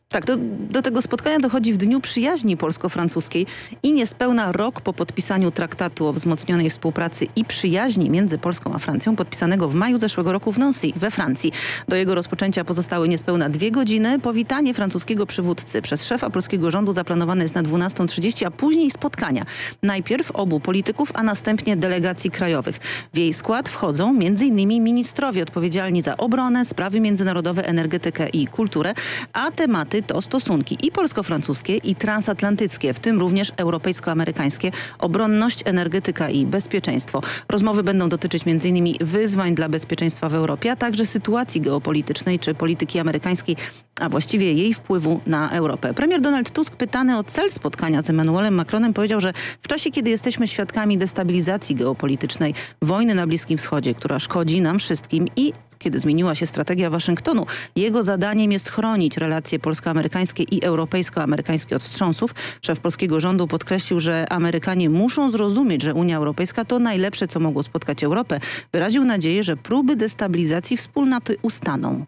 Tak, do, do, tego spotkania dochodzi w Dniu Przyjaźni Polsko-Francuskiej i niespełna rok po podpisaniu traktatu o wzmocnionej współpracy i przyjaźni między Polską a Francją, podpisanego w maju zeszłego roku w Nancy we Francji. Do jego rozpoczęcia pozostały niespełna dwie godziny. Powitanie francuskiego przywódcy przez szefa polskiego rządu zaplanowane jest na 12.30, a później spotkania. Najpierw obu polityków, a następnie delegacji krajowych. W jej skład wchodzą m.in. ministrowie odpowiedzialni za obronę, sprawy międzynarodowe, energetykę i kulturę, a tematy to stosunki i polsko-francuskie i transatlantyckie, w tym również europejsko-amerykańskie, obronność, energetyka i bezpieczeństwo. Rozmowy będą dotyczyć m.in. wyzwań dla bezpieczeństwa w Europie, a także sytuacji geopolitycznej czy polityki amerykańskiej, a właściwie jej wpływu na Europę. Premier Donald Tusk pytany o cel spotkania z Emmanuelem Macronem powiedział, że w czasie, kiedy jesteśmy świadkami destabilizacji geopolitycznej, wojny na Bliskim Wschodzie, która szkodzi nam wszystkim i kiedy zmieniła się strategia Waszyngtonu, jego zadaniem jest chronić relacje polsko-amerykańskie i europejsko-amerykańskie od wstrząsów. Szef polskiego rządu podkreślił, że Amerykanie muszą zrozumieć, że Unia Europejska to najlepsze, co mogło spotkać Europę. Wyraził nadzieję, że próby destabilizacji wspólnoty ustaną.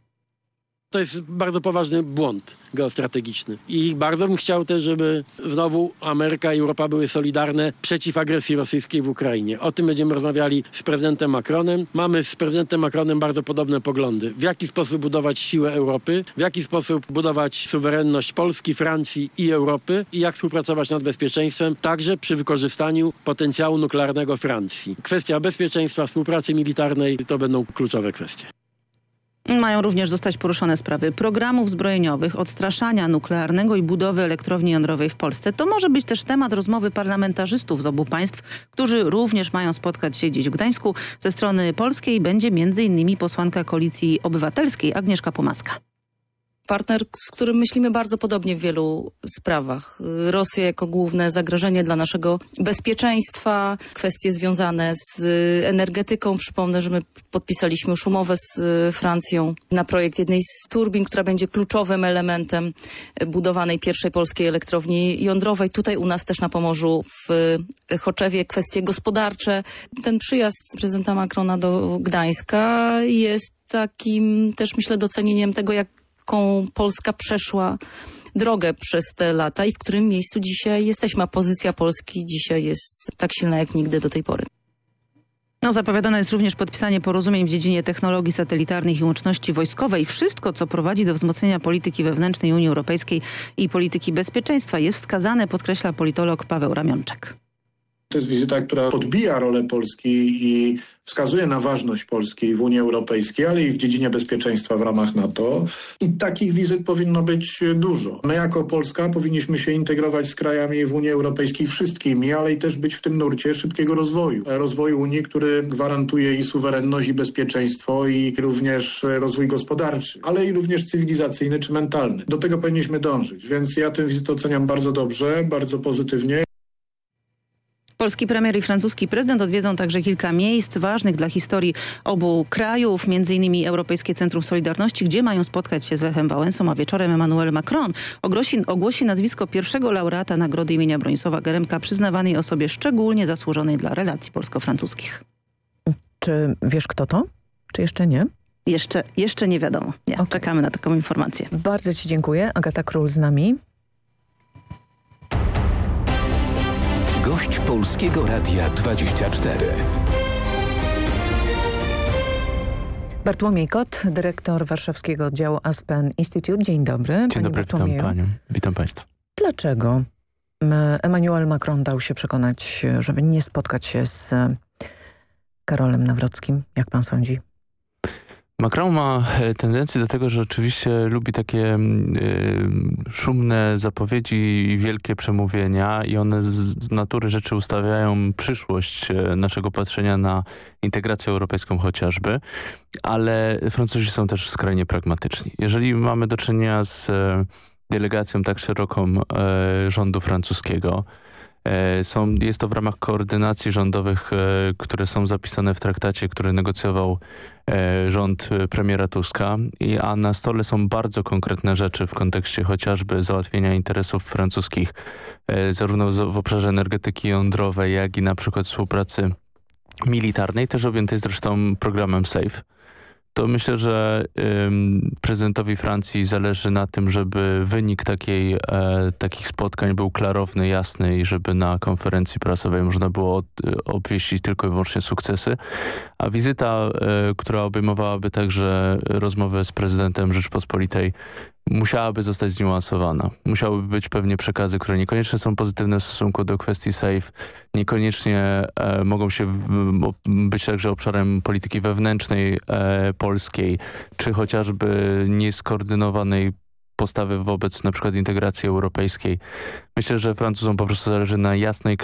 To jest bardzo poważny błąd geostrategiczny. I bardzo bym chciał też, żeby znowu Ameryka i Europa były solidarne przeciw agresji rosyjskiej w Ukrainie. O tym będziemy rozmawiali z prezydentem Macronem. Mamy z prezydentem Macronem bardzo podobne poglądy. W jaki sposób budować siłę Europy, w jaki sposób budować suwerenność Polski, Francji i Europy i jak współpracować nad bezpieczeństwem, także przy wykorzystaniu potencjału nuklearnego Francji. Kwestia bezpieczeństwa, współpracy militarnej to będą kluczowe kwestie. Mają również zostać poruszone sprawy programów zbrojeniowych, odstraszania nuklearnego i budowy elektrowni jądrowej w Polsce. To może być też temat rozmowy parlamentarzystów z obu państw, którzy również mają spotkać się dziś w Gdańsku. Ze strony polskiej będzie m.in. posłanka Koalicji Obywatelskiej Agnieszka Pomaska partner, z którym myślimy bardzo podobnie w wielu sprawach. Rosja jako główne zagrożenie dla naszego bezpieczeństwa, kwestie związane z energetyką. Przypomnę, że my podpisaliśmy już umowę z Francją na projekt jednej z turbin, która będzie kluczowym elementem budowanej pierwszej polskiej elektrowni jądrowej. Tutaj u nas też na Pomorzu w Choczewie kwestie gospodarcze. Ten przyjazd prezydenta Macrona do Gdańska jest takim też myślę docenieniem tego, jak jaką Polska przeszła drogę przez te lata i w którym miejscu dzisiaj jesteśmy. A pozycja Polski dzisiaj jest tak silna jak nigdy do tej pory. No, zapowiadane jest również podpisanie porozumień w dziedzinie technologii satelitarnych i łączności wojskowej. Wszystko, co prowadzi do wzmocnienia polityki wewnętrznej Unii Europejskiej i polityki bezpieczeństwa jest wskazane, podkreśla politolog Paweł Ramionczek. To jest wizyta, która podbija rolę Polski i wskazuje na ważność Polski w Unii Europejskiej, ale i w dziedzinie bezpieczeństwa w ramach NATO. I takich wizyt powinno być dużo. My jako Polska powinniśmy się integrować z krajami w Unii Europejskiej wszystkimi, ale i też być w tym nurcie szybkiego rozwoju. Rozwoju Unii, który gwarantuje i suwerenność, i bezpieczeństwo, i również rozwój gospodarczy, ale i również cywilizacyjny czy mentalny. Do tego powinniśmy dążyć, więc ja tę wizytę oceniam bardzo dobrze, bardzo pozytywnie. Polski premier i francuski prezydent odwiedzą także kilka miejsc ważnych dla historii obu krajów, m.in. Europejskie Centrum Solidarności, gdzie mają spotkać się z Lechem Wałęsą, a wieczorem Emmanuel Macron ogłosi, ogłosi nazwisko pierwszego laureata Nagrody imienia Bronisława Geremka, przyznawanej osobie szczególnie zasłużonej dla relacji polsko-francuskich. Czy wiesz kto to? Czy jeszcze nie? Jeszcze, jeszcze nie wiadomo. Nie, okay. Czekamy na taką informację. Bardzo Ci dziękuję. Agata Król z nami. Gość Polskiego Radia 24. Bartłomiej Kot, dyrektor warszawskiego oddziału Aspen Institute. Dzień dobry. Dzień Panie dobry, witam panią. Witam państwa. Dlaczego Emmanuel Macron dał się przekonać, żeby nie spotkać się z Karolem Nawrockim, jak pan sądzi? Macron ma e, tendencję do tego, że oczywiście lubi takie y, szumne zapowiedzi i wielkie przemówienia i one z, z, natury rzeczy ustawiają przyszłość e, naszego patrzenia na integrację europejską chociażby, ale Francuzi są też skrajnie pragmatyczni. Jeżeli mamy do czynienia z delegacją tak szeroką y, rządu francuskiego, są, jest to w ramach koordynacji rządowych, e, które są zapisane w traktacie, który negocjował e, rząd premiera Tuska, I, a na stole są bardzo konkretne rzeczy w kontekście chociażby załatwienia interesów francuskich, zarówno w obszarze energetyki jądrowej, jak i na przykład współpracy militarnej, też objętej zresztą programem SAFE to myślę, że ym, prezydentowi Francji zależy na tym, żeby wynik takiej, e, takich spotkań był klarowny, jasny i żeby na konferencji prasowej można było od, obwieścić tylko i wyłącznie sukcesy. A wizyta, e, która obejmowałaby także rozmowę z prezydentem Rzeczpospolitej musiałaby zostać zniuansowana. Musiałyby być pewnie przekazy, które niekoniecznie są pozytywne w stosunku do kwestii SAFE, niekoniecznie e, mogą się w, być także obszarem polityki wewnętrznej e, polskiej, czy chociażby nieskoordynowanej postawy wobec na przykład integracji europejskiej. Myślę, że Francuzom po prostu zależy na jasnej,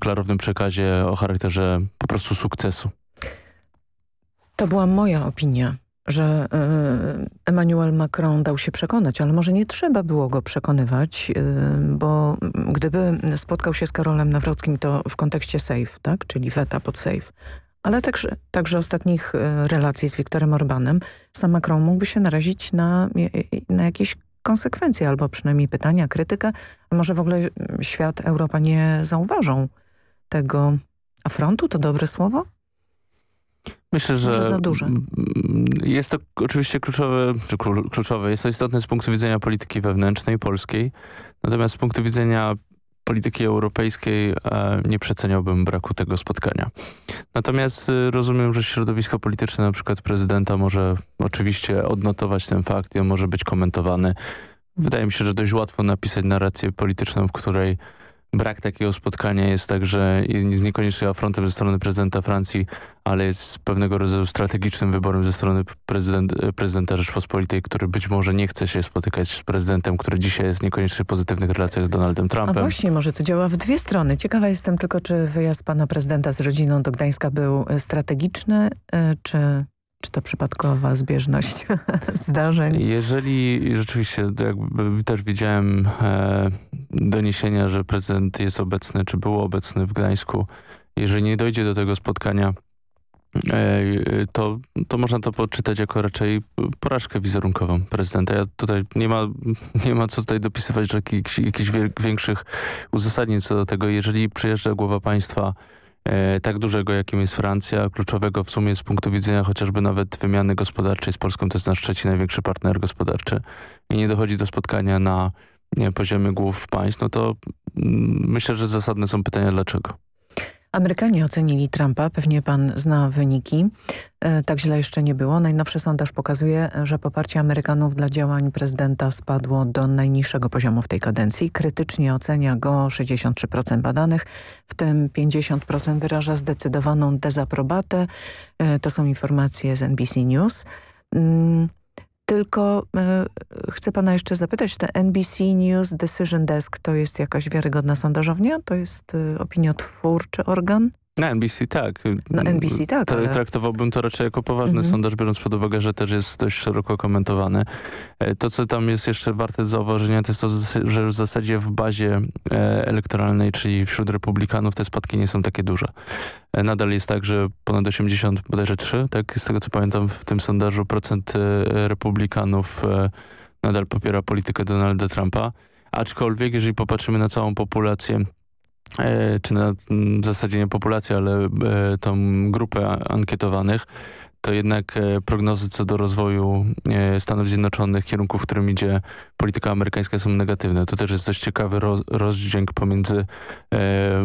klarownym przekazie o charakterze po prostu sukcesu. To była moja opinia że e, Emmanuel Macron dał się przekonać, ale może nie trzeba było go przekonywać, e, bo gdyby spotkał się z Karolem Nawrockim, to w kontekście SAFE, tak? czyli weta pod SAFE, ale także, także ostatnich e, relacji z Viktorem Orbanem, sam Macron mógłby się narazić na, na jakieś konsekwencje, albo przynajmniej pytania, krytykę, może w ogóle świat, Europa nie zauważą tego afrontu, to dobre słowo? Myślę, że za duże. jest to oczywiście kluczowe, czy kluczowe, jest to istotne z punktu widzenia polityki wewnętrznej polskiej, natomiast z punktu widzenia polityki europejskiej e, nie przeceniałbym braku tego spotkania. Natomiast e, rozumiem, że środowisko polityczne, na przykład prezydenta, może oczywiście odnotować ten fakt i on może być komentowany. Wydaje mi się, że dość łatwo napisać narrację polityczną, w której brak takiego spotkania jest także niekoniecznie afrontem ze strony prezydenta Francji, ale jest pewnego rodzaju strategicznym wyborem ze strony prezydent, prezydenta Rzeczpospolitej, który być może nie chce się spotykać z prezydentem, który dzisiaj jest niekoniecznie w pozytywnych relacjach z Donaldem Trumpem. A właśnie, może to działa w dwie strony. Ciekawa jestem tylko, czy wyjazd pana prezydenta z rodziną do Gdańska był strategiczny, e, czy czy to przypadkowa zbieżność zdarzeń? Jeżeli rzeczywiście, jakby też widziałem e, doniesienia, że prezydent jest obecny, czy był obecny w Gdańsku, jeżeli nie dojdzie do tego spotkania, e, to, to można to podczytać jako raczej porażkę wizerunkową prezydenta. Ja tutaj nie ma, nie ma co tutaj dopisywać jakichś, jakichś większych uzasadnień co do tego. Jeżeli przyjeżdża głowa państwa tak dużego, jakim jest Francja, kluczowego w sumie z punktu widzenia chociażby nawet wymiany gospodarczej z Polską, to jest nasz trzeci największy partner gospodarczy i nie dochodzi do spotkania na nie, poziomie głów państw, no to mm, myślę, że zasadne są pytania dlaczego. Amerykanie ocenili Trumpa, pewnie pan zna wyniki. E, tak źle jeszcze nie było. Najnowszy sondaż pokazuje, że poparcie Amerykanów dla działań prezydenta spadło do najniższego poziomu w tej kadencji. Krytycznie ocenia go 63% badanych, w tym 50% wyraża zdecydowaną dezaprobatę. E, to są informacje z NBC News. Tylko e, chcę pana jeszcze zapytać, te NBC News Decision Desk to jest jakaś wiarygodna sondażownia? To jest e, opiniotwórczy organ? Na NBC tak. No NBC tak, ale... Traktowałbym to raczej jako poważny mhm. sondaż, biorąc pod uwagę, że też jest dość szeroko komentowany. E, to, co tam jest jeszcze warte zauważenia, to jest to, że w zasadzie w bazie e, elektoralnej, czyli wśród republikanów te spadki nie są takie duże. E, nadal jest tak, że ponad 80, bodajże 3, tak, z tego co pamiętam w tym sondażu, procent republikanów nadal popiera politykę Donalda Trumpa. Aczkolwiek, jeżeli popatrzymy na całą populację czy na w zasadzie nie populację, ale e, tą grupę ankietowanych, to jednak e, prognozy co do rozwoju Stanów Zjednoczonych, kierunków, w którym idzie polityka amerykańska są negatywne. To też jest dość ciekawy rozdźwięk pomiędzy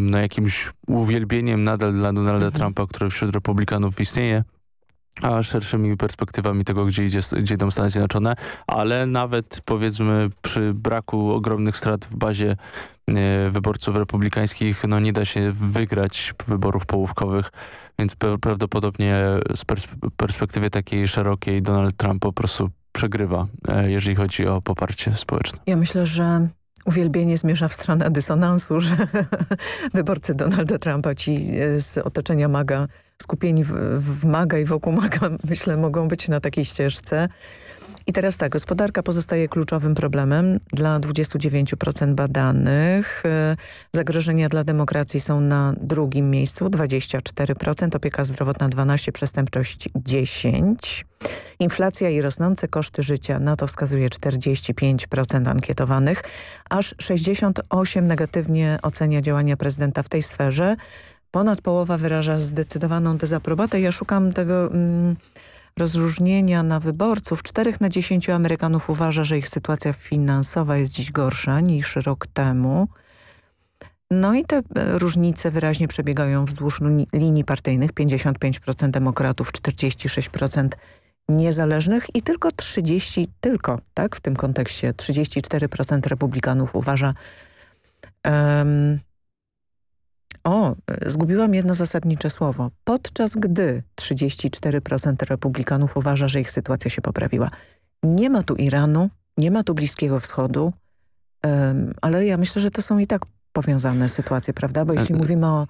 no, jakimś uwielbieniem nadal dla Donalda mhm. Trumpa, który wśród republikanów istnieje, a szerszymi perspektywami tego, gdzie, idzie, gdzie idą Stany Zjednoczone, ale nawet powiedzmy przy braku ogromnych strat w bazie e, wyborców republikańskich no nie da się wygrać wyborów połówkowych, więc prawdopodobnie z pers perspektywy takiej szerokiej Donald Trump po prostu przegrywa, e, jeżeli chodzi o poparcie społeczne. Ja myślę, że uwielbienie zmierza w stronę dysonansu, że wyborcy Donalda Trumpa, ci z otoczenia MAGA, skupieni w, w MAGA i wokół MAGA, myślę, mogą być na takiej ścieżce. I teraz tak, gospodarka pozostaje kluczowym problemem dla 29% badanych. E, zagrożenia dla demokracji są na drugim miejscu, 24%, opieka zdrowotna 12%, przestępczość 10%. Inflacja i rosnące koszty życia, na to wskazuje 45% ankietowanych. Aż 68% negatywnie ocenia działania prezydenta w tej sferze. Ponad połowa wyraża zdecydowaną dezaprobatę. Ja szukam tego... Mm, rozróżnienia na wyborców. Czterech na dziesięciu Amerykanów uważa, że ich sytuacja finansowa jest dziś gorsza niż rok temu. No i te e, różnice wyraźnie przebiegają wzdłuż linii partyjnych. 55% demokratów, 46% niezależnych i tylko 30, tylko tak w tym kontekście 34% republikanów uważa um, o, zgubiłam jedno zasadnicze słowo. Podczas gdy 34% republikanów uważa, że ich sytuacja się poprawiła. Nie ma tu Iranu, nie ma tu Bliskiego Wschodu, um, ale ja myślę, że to są i tak powiązane sytuacje, prawda? Bo jeśli mówimy o,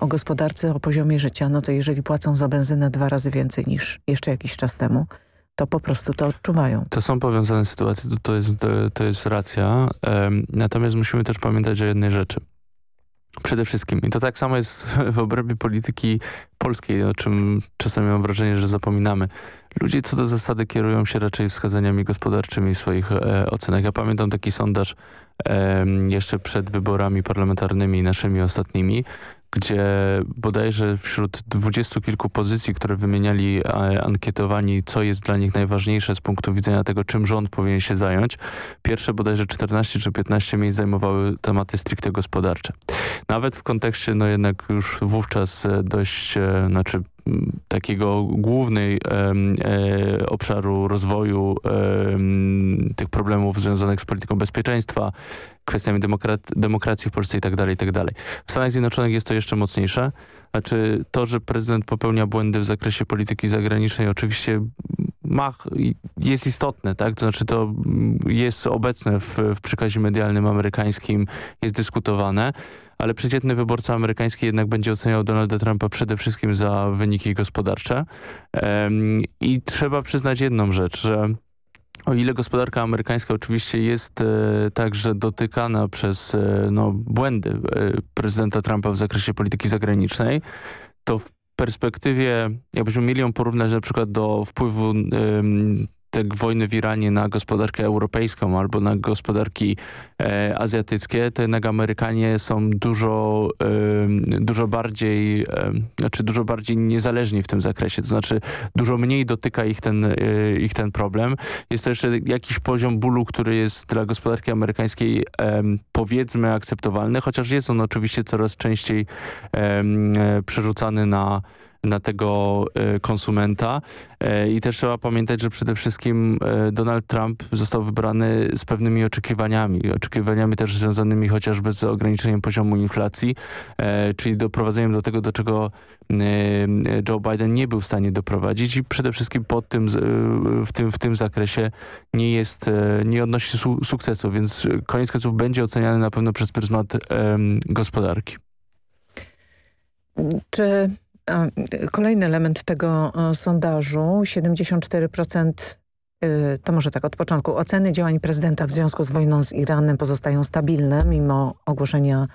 o gospodarce, o poziomie życia, no to jeżeli płacą za benzynę dwa razy więcej niż jeszcze jakiś czas temu, to po prostu to odczuwają. To są powiązane sytuacje, to, to, jest, to, to jest racja. Um, natomiast musimy też pamiętać o jednej rzeczy. Przede wszystkim. I to tak samo jest w obrębie polityki polskiej, o czym czasami mam wrażenie, że zapominamy. Ludzie co do zasady kierują się raczej wskazaniami gospodarczymi w swoich e, ocenach. Ja pamiętam taki sondaż e, jeszcze przed wyborami parlamentarnymi naszymi ostatnimi, gdzie bodajże wśród dwudziestu kilku pozycji, które wymieniali e, ankietowani, co jest dla nich najważniejsze z punktu widzenia tego, czym rząd powinien się zająć, pierwsze bodajże 14 czy 15 miejsc zajmowały tematy stricte gospodarcze. Nawet w kontekście, no jednak już wówczas e, dość, e, znaczy takiego głównej e, obszaru rozwoju e, tych problemów związanych z polityką bezpieczeństwa, kwestiami demokrat, demokracji w Polsce i tak dalej, i tak dalej. W Stanach Zjednoczonych jest to jeszcze mocniejsze. Znaczy to, że prezydent popełnia błędy w zakresie polityki zagranicznej oczywiście ma, jest istotne, tak? To znaczy to jest obecne w, w przekazie medialnym amerykańskim, jest dyskutowane, ale przeciętny wyborca amerykański jednak będzie oceniał Donalda Trumpa przede wszystkim za wyniki gospodarcze. I trzeba przyznać jedną rzecz, że o ile gospodarka amerykańska oczywiście jest e, także dotykana przez e, no, błędy e, prezydenta Trumpa w zakresie polityki zagranicznej, to w perspektywie, jakbyśmy mieli ją porównać na przykład do wpływu te wojny w Iranie na gospodarkę europejską albo na gospodarki e, azjatyckie, to jednak Amerykanie są dużo, e, dużo bardziej, e, znaczy dużo bardziej niezależni w tym zakresie, to znaczy dużo mniej dotyka ich ten, e, ich ten problem. Jest jeszcze jakiś poziom bólu, który jest dla gospodarki amerykańskiej powiedzmy akceptowalny, chociaż jest on oczywiście coraz częściej e, przerzucany na na tego e, konsumenta. E, i też trzeba pamiętać, że przede wszystkim e, Donald Trump został wybrany z pewnymi oczekiwaniami, oczekiwaniami też związanymi chociażby z ograniczeniem poziomu inflacji, czyli doprowadzeniem do tego, do czego Joe Biden nie był w stanie doprowadzić. I przede wszystkim pod tym, w, tym, w tym zakresie nie jest, nie odnosi su sukcesu, więc koniec końców będzie oceniany na pewno przez pryzmat gospodarki. Czy Kolejny element tego sondażu, 74% y, to może tak od początku. Oceny działań prezydenta w związku z wojną z Iranem pozostają stabilne mimo ogłoszenia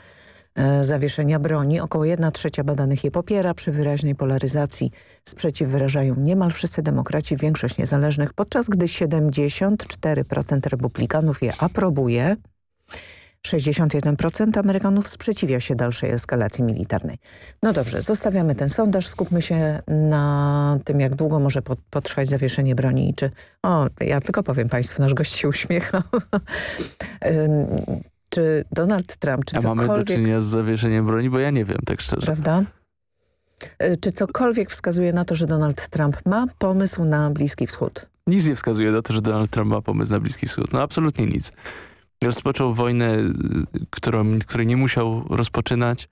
e, zawieszenia broni. Około 1 trzecia badanych je popiera. Przy wyraźnej polaryzacji sprzeciw wyrażają niemal wszyscy demokraci, większość niezależnych, podczas gdy 74% republikanów je aprobuje. 61% Amerykanów sprzeciwia się dalszej eskalacji militarnej. No dobrze, zostawiamy ten sondaż, skupmy się na tym, jak długo może potrwać zawieszenie broni i czy... O, ja tylko powiem Państwu, nasz gość się uśmiecha. czy Donald Trump, czy A cokolwiek... mamy do czynienia z zawieszeniem broni, bo ja nie wiem, tak szczerze. Prawda? Y, czy cokolwiek wskazuje na to, że Donald Trump ma pomysł na Bliski Wschód? Nic nie wskazuje na to, że Donald Trump ma pomysł na Bliski Wschód. No absolutnie nic rozpoczął wojnę, którą, której nie musiał rozpoczynać.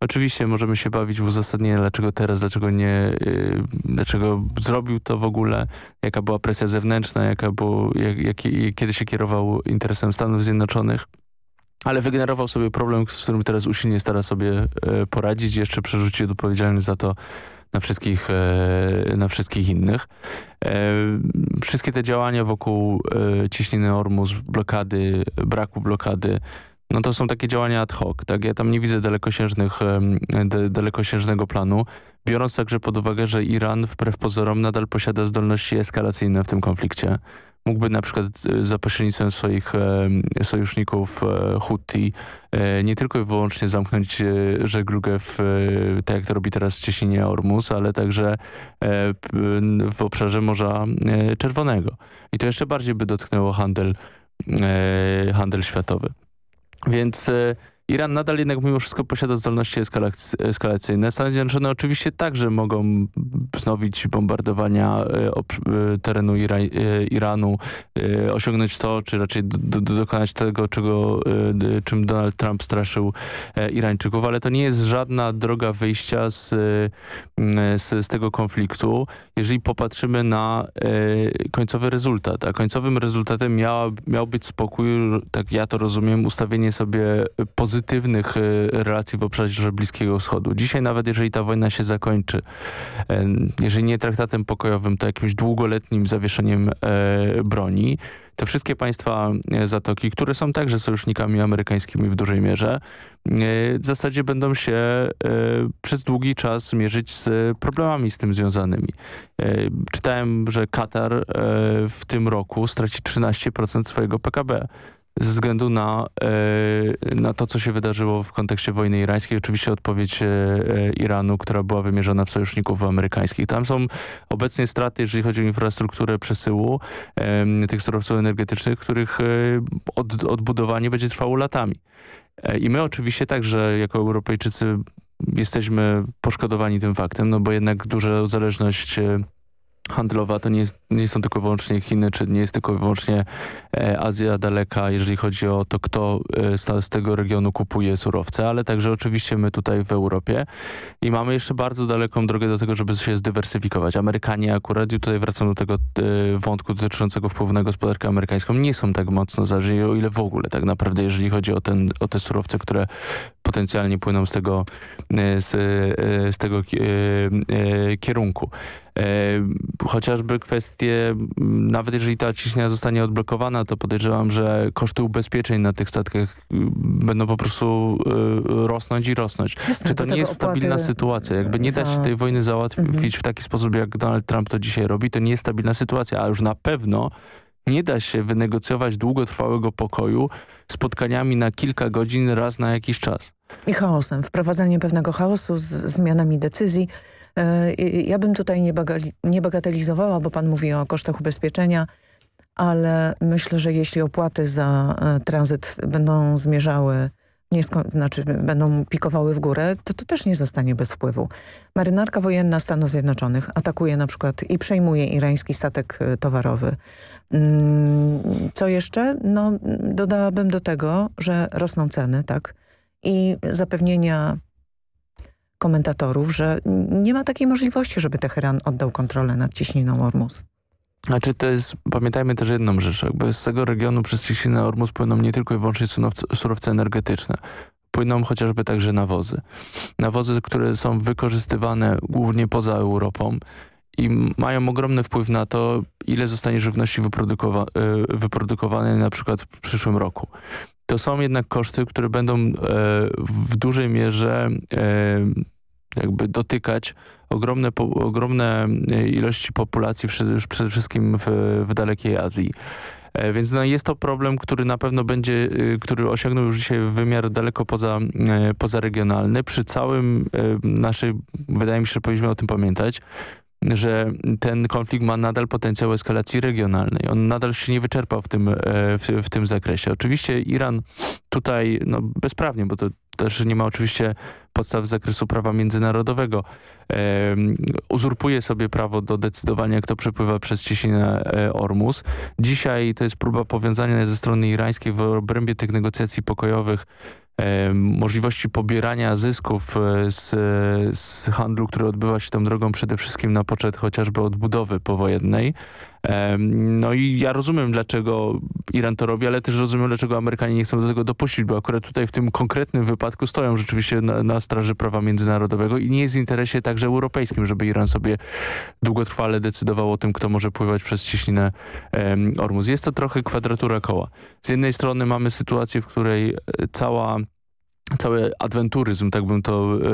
Oczywiście możemy się bawić w uzasadnienie, dlaczego teraz, dlaczego nie, yy, dlaczego zrobił to w ogóle, jaka była presja zewnętrzna, jaka było, jak, jak, kiedy się kierował interesem Stanów Zjednoczonych. Ale wygenerował sobie problem, z którym teraz usilnie stara sobie yy, poradzić jeszcze przerzucić odpowiedzialność za to na wszystkich, na wszystkich innych. Wszystkie te działania wokół ciśniny Ormus, blokady, braku blokady, no to są takie działania ad hoc. Tak? Ja tam nie widzę dalekosiężnych, dalekosiężnego planu, biorąc także pod uwagę, że Iran wbrew pozorom nadal posiada zdolności eskalacyjne w tym konflikcie. Mógłby na przykład e, za pośrednictwem swoich sojuszników e, Houthi e, nie tylko i wyłącznie zamknąć żeglugę w, tak jak to robi teraz w Cieśninie Ormus, ale także w obszarze Morza Czerwonego. I to jeszcze bardziej by dotknęło handel, handel światowy. Więc e, Iran nadal jednak mimo wszystko posiada zdolności eskalacyjne. Stany Zjednoczone oczywiście także mogą wznowić bombardowania e, e, terenu Ira Iranu, osiągnąć to, czy raczej dokonać tego, czego, czym Donald Trump straszył Irańczyków, ale to nie jest żadna droga wyjścia z, z, z tego konfliktu, jeżeli popatrzymy na końcowy rezultat. A końcowym rezultatem miała, miał być spokój, tak ja to rozumiem, ustawienie sobie pozytywnego pozytywnych e, relacji w obszarze Bliskiego Wschodu. Dzisiaj nawet jeżeli ta wojna się zakończy, e, jeżeli nie traktatem pokojowym, to jakimś długoletnim zawieszeniem e, broni, te wszystkie państwa Zatoki, które są także sojusznikami amerykańskimi w dużej mierze, w zasadzie będą się przez długi czas mierzyć z problemami z tym związanymi. Czytałem, że Katar w tym roku straci 13% swojego PKB ze względu na, e, na to, co się wydarzyło w kontekście wojny irańskiej. Oczywiście odpowiedź e, e, Iranu, która była wymierzona w sojuszników amerykańskich. Tam są obecnie straty, jeżeli chodzi o infrastrukturę przesyłu tych surowców energetycznych, których od, odbudowanie będzie trwało latami. I my oczywiście także jako Europejczycy jesteśmy poszkodowani tym faktem, no bo jednak duża zależność handlowa to nie, jest, nie są tylko wyłącznie Chiny, czy nie jest tylko wyłącznie e, Azja daleka, jeżeli chodzi o to, kto e, z, z, tego regionu kupuje surowce, ale także oczywiście my tutaj w Europie i mamy jeszcze bardzo daleką drogę do tego, żeby się zdywersyfikować. Amerykanie akurat, i tutaj wracam do tego e, wątku dotyczącego wpływu na gospodarkę amerykańską, nie są tak mocno zależni, o ile w ogóle tak naprawdę, jeżeli chodzi o, ten, o te surowce, które potencjalnie płyną z tego, e, z, e, z tego e, kierunku. Chociażby kwestie, nawet jeżeli ta ciśnienia zostanie odblokowana, to podejrzewam, że koszty ubezpieczeń na tych statkach będą po prostu rosnąć i rosnąć. Jasne, Czy to nie jest stabilna sytuacja? Jakby nie da się tej wojny załatwić mhm. w taki sposób, jak Donald Trump to dzisiaj robi, to nie jest stabilna sytuacja, a już na pewno nie da się wynegocjować długotrwałego pokoju spotkaniami na kilka godzin raz na jakiś czas. I chaosem, wprowadzanie pewnego chaosu z zmianami decyzji. E, ja bym tutaj nie bagatelizowała, bo pan mówi o kosztach ubezpieczenia, ale myślę, że jeśli opłaty za e, tranzyt będą zmierzały nie znaczy będą pikowały w górę, to to też nie zostanie bez wpływu. Marynarka wojenna Stanów Zjednoczonych atakuje na przykład i przejmuje irański statek e, towarowy. Mm, co jeszcze? No, dodałabym do tego, że rosną ceny, tak? I zapewnienia komentatorów, że nie ma takiej możliwości, żeby Teheran oddał kontrolę nad ciśniną Ormus. Znaczy to jest, pamiętajmy też jedną rzecz, jakby z tego regionu przez ciśnienie Ormus płyną nie tylko i wyłącznie surowce energetyczne. Płyną chociażby także nawozy. Nawozy, które są wykorzystywane głównie poza Europą i mają ogromny wpływ na to, ile zostanie żywności wyprodukowa e, wyprodukowanej na przykład w przyszłym roku. To są jednak koszty, które będą e, w dużej mierze e, jakby dotykać ogromne, po, ogromne e, ilości populacji przede wszystkim w, w dalekiej Azji. Więc no jest to problem, który na pewno będzie, który osiągnął już dzisiaj wymiar daleko poza, pozaregionalny. Przy całym naszej, wydaje mi się, że powinniśmy o tym pamiętać, że ten konflikt ma nadal potencjał eskalacji regionalnej. On nadal się nie wyczerpał w tym, w, w tym zakresie. Oczywiście Iran tutaj no, bezprawnie, bo to też nie ma oczywiście podstaw z zakresu prawa międzynarodowego. E, uzurpuje sobie prawo do decydowania, kto przepływa przez cieśninę e, Ormus. Dzisiaj to jest próba powiązania ze strony irańskiej w obrębie tych negocjacji pokojowych e, możliwości pobierania zysków e, z, z handlu, który odbywa się tą drogą przede wszystkim na poczet chociażby odbudowy powojennej, No i ja rozumiem, dlaczego Iran to robi, ale też rozumiem, dlaczego Amerykanie nie chcą do tego dopuścić, bo akurat tutaj w tym konkretnym wypadku stoją rzeczywiście na, na straży prawa międzynarodowego i nie jest w interesie także europejskim, żeby Iran sobie długotrwale decydował o tym, kto może pływać przez cieśninę Ormuz. Jest to trochę kwadratura koła. Z jednej strony mamy sytuację, w której e, cała cały adwenturyzm, tak bym to y,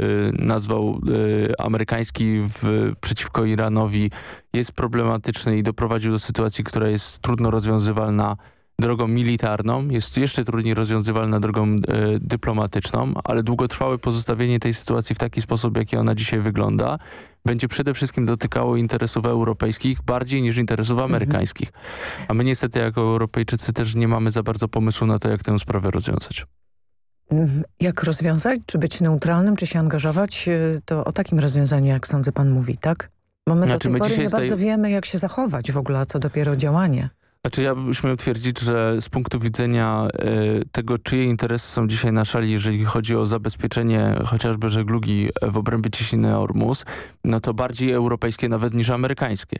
y, nazwał, y, amerykański w, przeciwko Iranowi jest problematyczny i doprowadził do sytuacji, która jest trudno rozwiązywalna drogą militarną, jest jeszcze trudniej rozwiązywalna drogą dyplomatyczną, ale długotrwałe pozostawienie tej sytuacji w taki sposób, jaki ona dzisiaj wygląda, będzie przede wszystkim dotykało interesów europejskich bardziej niż interesów mhm. amerykańskich. A my niestety jako Europejczycy też nie mamy za bardzo pomysłu na to, jak tę sprawę rozwiązać. Mhm. Jak rozwiązać? Czy być neutralnym, czy się angażować? Y, to o takim rozwiązaniu, jak sądzę, pan mówi, tak? Bo my znaczy, do tej pory nie bardzo wiemy, jak się zachować w ogóle, a co dopiero działanie. Znaczy ja bym śmiał twierdzić, że z punktu widzenia y, tego, czyje interesy są dzisiaj na szali, jeżeli chodzi o zabezpieczenie chociażby żeglugi w obrębie cieśniny Ormus, no to bardziej europejskie nawet niż amerykańskie.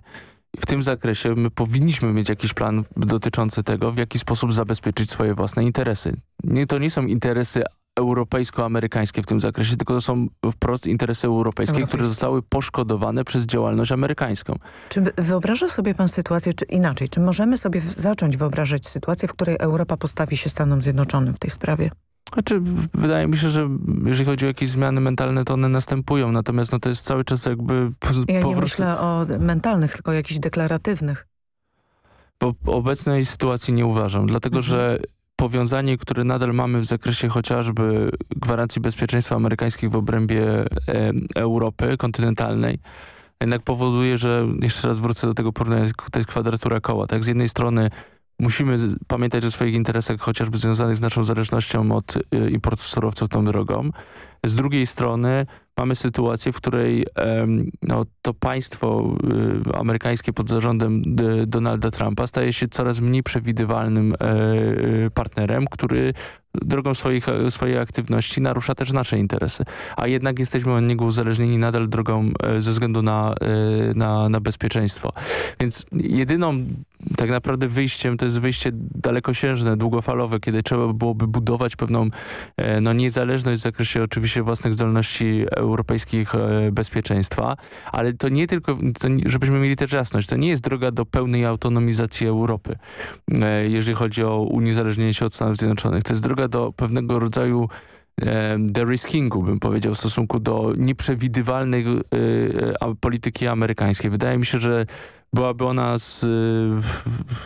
W tym zakresie my powinniśmy mieć jakiś plan dotyczący tego, w jaki sposób zabezpieczyć swoje własne interesy. Nie, to nie są interesy europejsko-amerykańskie w tym zakresie, tylko to są wprost interesy europejskie, które zostały poszkodowane przez działalność amerykańską. Czy wyobraża sobie pan sytuację, czy inaczej, czy możemy sobie zacząć wyobrażać sytuację, w której Europa postawi się Stanom Zjednoczonym w tej sprawie? Znaczy, wydaje mi się, że jeżeli chodzi o jakieś zmiany mentalne, to one następują, natomiast no, to jest cały czas jakby... Po, ja nie myślę o mentalnych, tylko jakichś deklaratywnych. Po obecnej sytuacji nie uważam, dlatego mhm. że powiązanie, które nadal mamy w zakresie chociażby gwarancji bezpieczeństwa amerykańskich w obrębie e, Europy kontynentalnej, jednak powoduje, że, jeszcze raz wrócę do tego porównania, to jest kwadratura koła. Tak, z jednej strony musimy pamiętać o swoich interesach, chociażby związanych z naszą zależnością od y, importu surowców tą drogą. Z drugiej strony mamy sytuację, w której no, to państwo y, amerykańskie pod zarządem y, Donalda Trumpa staje się coraz mniej przewidywalnym e, partnerem, który drogą swoich, swojej aktywności narusza też nasze interesy. A jednak jesteśmy od niego uzależnieni nadal drogą e, ze względu na, e, na, na bezpieczeństwo. Więc jedyną tak naprawdę wyjściem to jest wyjście dalekosiężne, długofalowe, kiedy trzeba byłoby budować pewną e, no, niezależność w zakresie oczywiście własnych zdolności europejskich bezpieczeństwa, ale to nie tylko, to, żebyśmy mieli też jasność, to nie jest droga do pełnej autonomizacji Europy, jeżeli chodzi o uniezależnienie się od Stanów Zjednoczonych. To jest droga do pewnego rodzaju de-riskingu, bym powiedział, w stosunku do nieprzewidywalnej e, polityki amerykańskiej. Wydaje mi się, że byłaby ona z,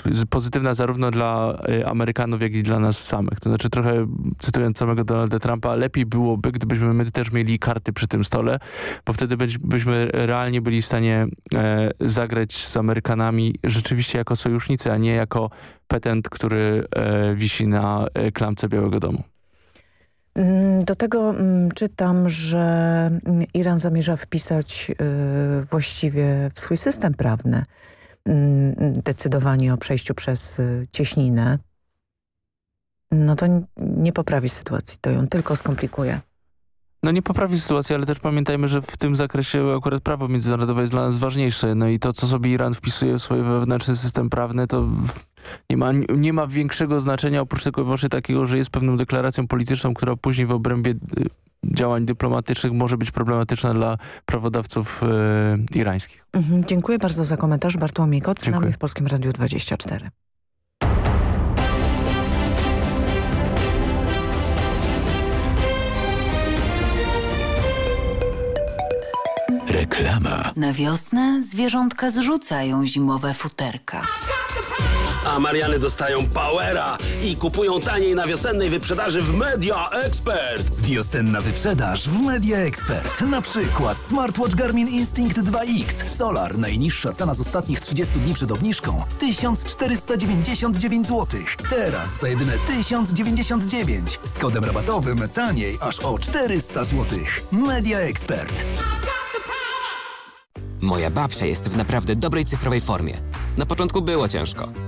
z pozytywna zarówno dla e, Amerykanów, jak i dla nas samych. To znaczy trochę, cytując samego Donalda Trumpa, lepiej byłoby, gdybyśmy my też mieli karty przy tym stole, bo wtedy byśmy realnie byli w stanie e, zagrać z Amerykanami rzeczywiście jako sojusznicy, a nie jako petent, który e, wisi na e, klamce Białego Domu. Mm, do tego mm, czytam, że mm, Iran zamierza wpisać y, właściwie w swój system prawny decydowanie o przejściu przez y, cieśninę. No to nie poprawi sytuacji, to ją tylko skomplikuje. No nie poprawi sytuacji, ale też pamiętajmy, że w tym zakresie akurat prawo międzynarodowe jest dla nas ważniejsze. No i to, co sobie Iran wpisuje w swój wewnętrzny system prawny, to nie ma, nie ma większego znaczenia oprócz tego właśnie takiego, że jest pewną deklaracją polityczną, która później w obrębie y, działań dyplomatycznych może być problematyczna dla prawodawców e, irańskich. Mhm, dziękuję bardzo za komentarz. Bartłomiej Kot z nami w Polskim Radiu 24. Reklama. Na wiosnę zwierzątka zrzucają zimowe futerka. A Mariany dostają powera i kupują taniej na wiosennej wyprzedaży w Media Expert. Wiosenna wyprzedaż w Media Expert. Na przykład smartwatch Garmin Instinct 2X Solar. Najniższa cena z ostatnich 30 dni przed obniżką 1499 zł. Teraz za jedyne 1099. Z kodem rabatowym taniej aż o 400 zł. Media Expert. Moja babcia jest w naprawdę dobrej cyfrowej formie. Na początku było ciężko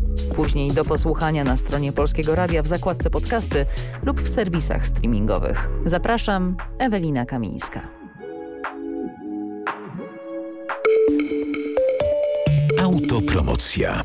Później do posłuchania na stronie Polskiego Radia w zakładce podcasty lub w serwisach streamingowych. Zapraszam, Ewelina Kamińska. Autopromocja.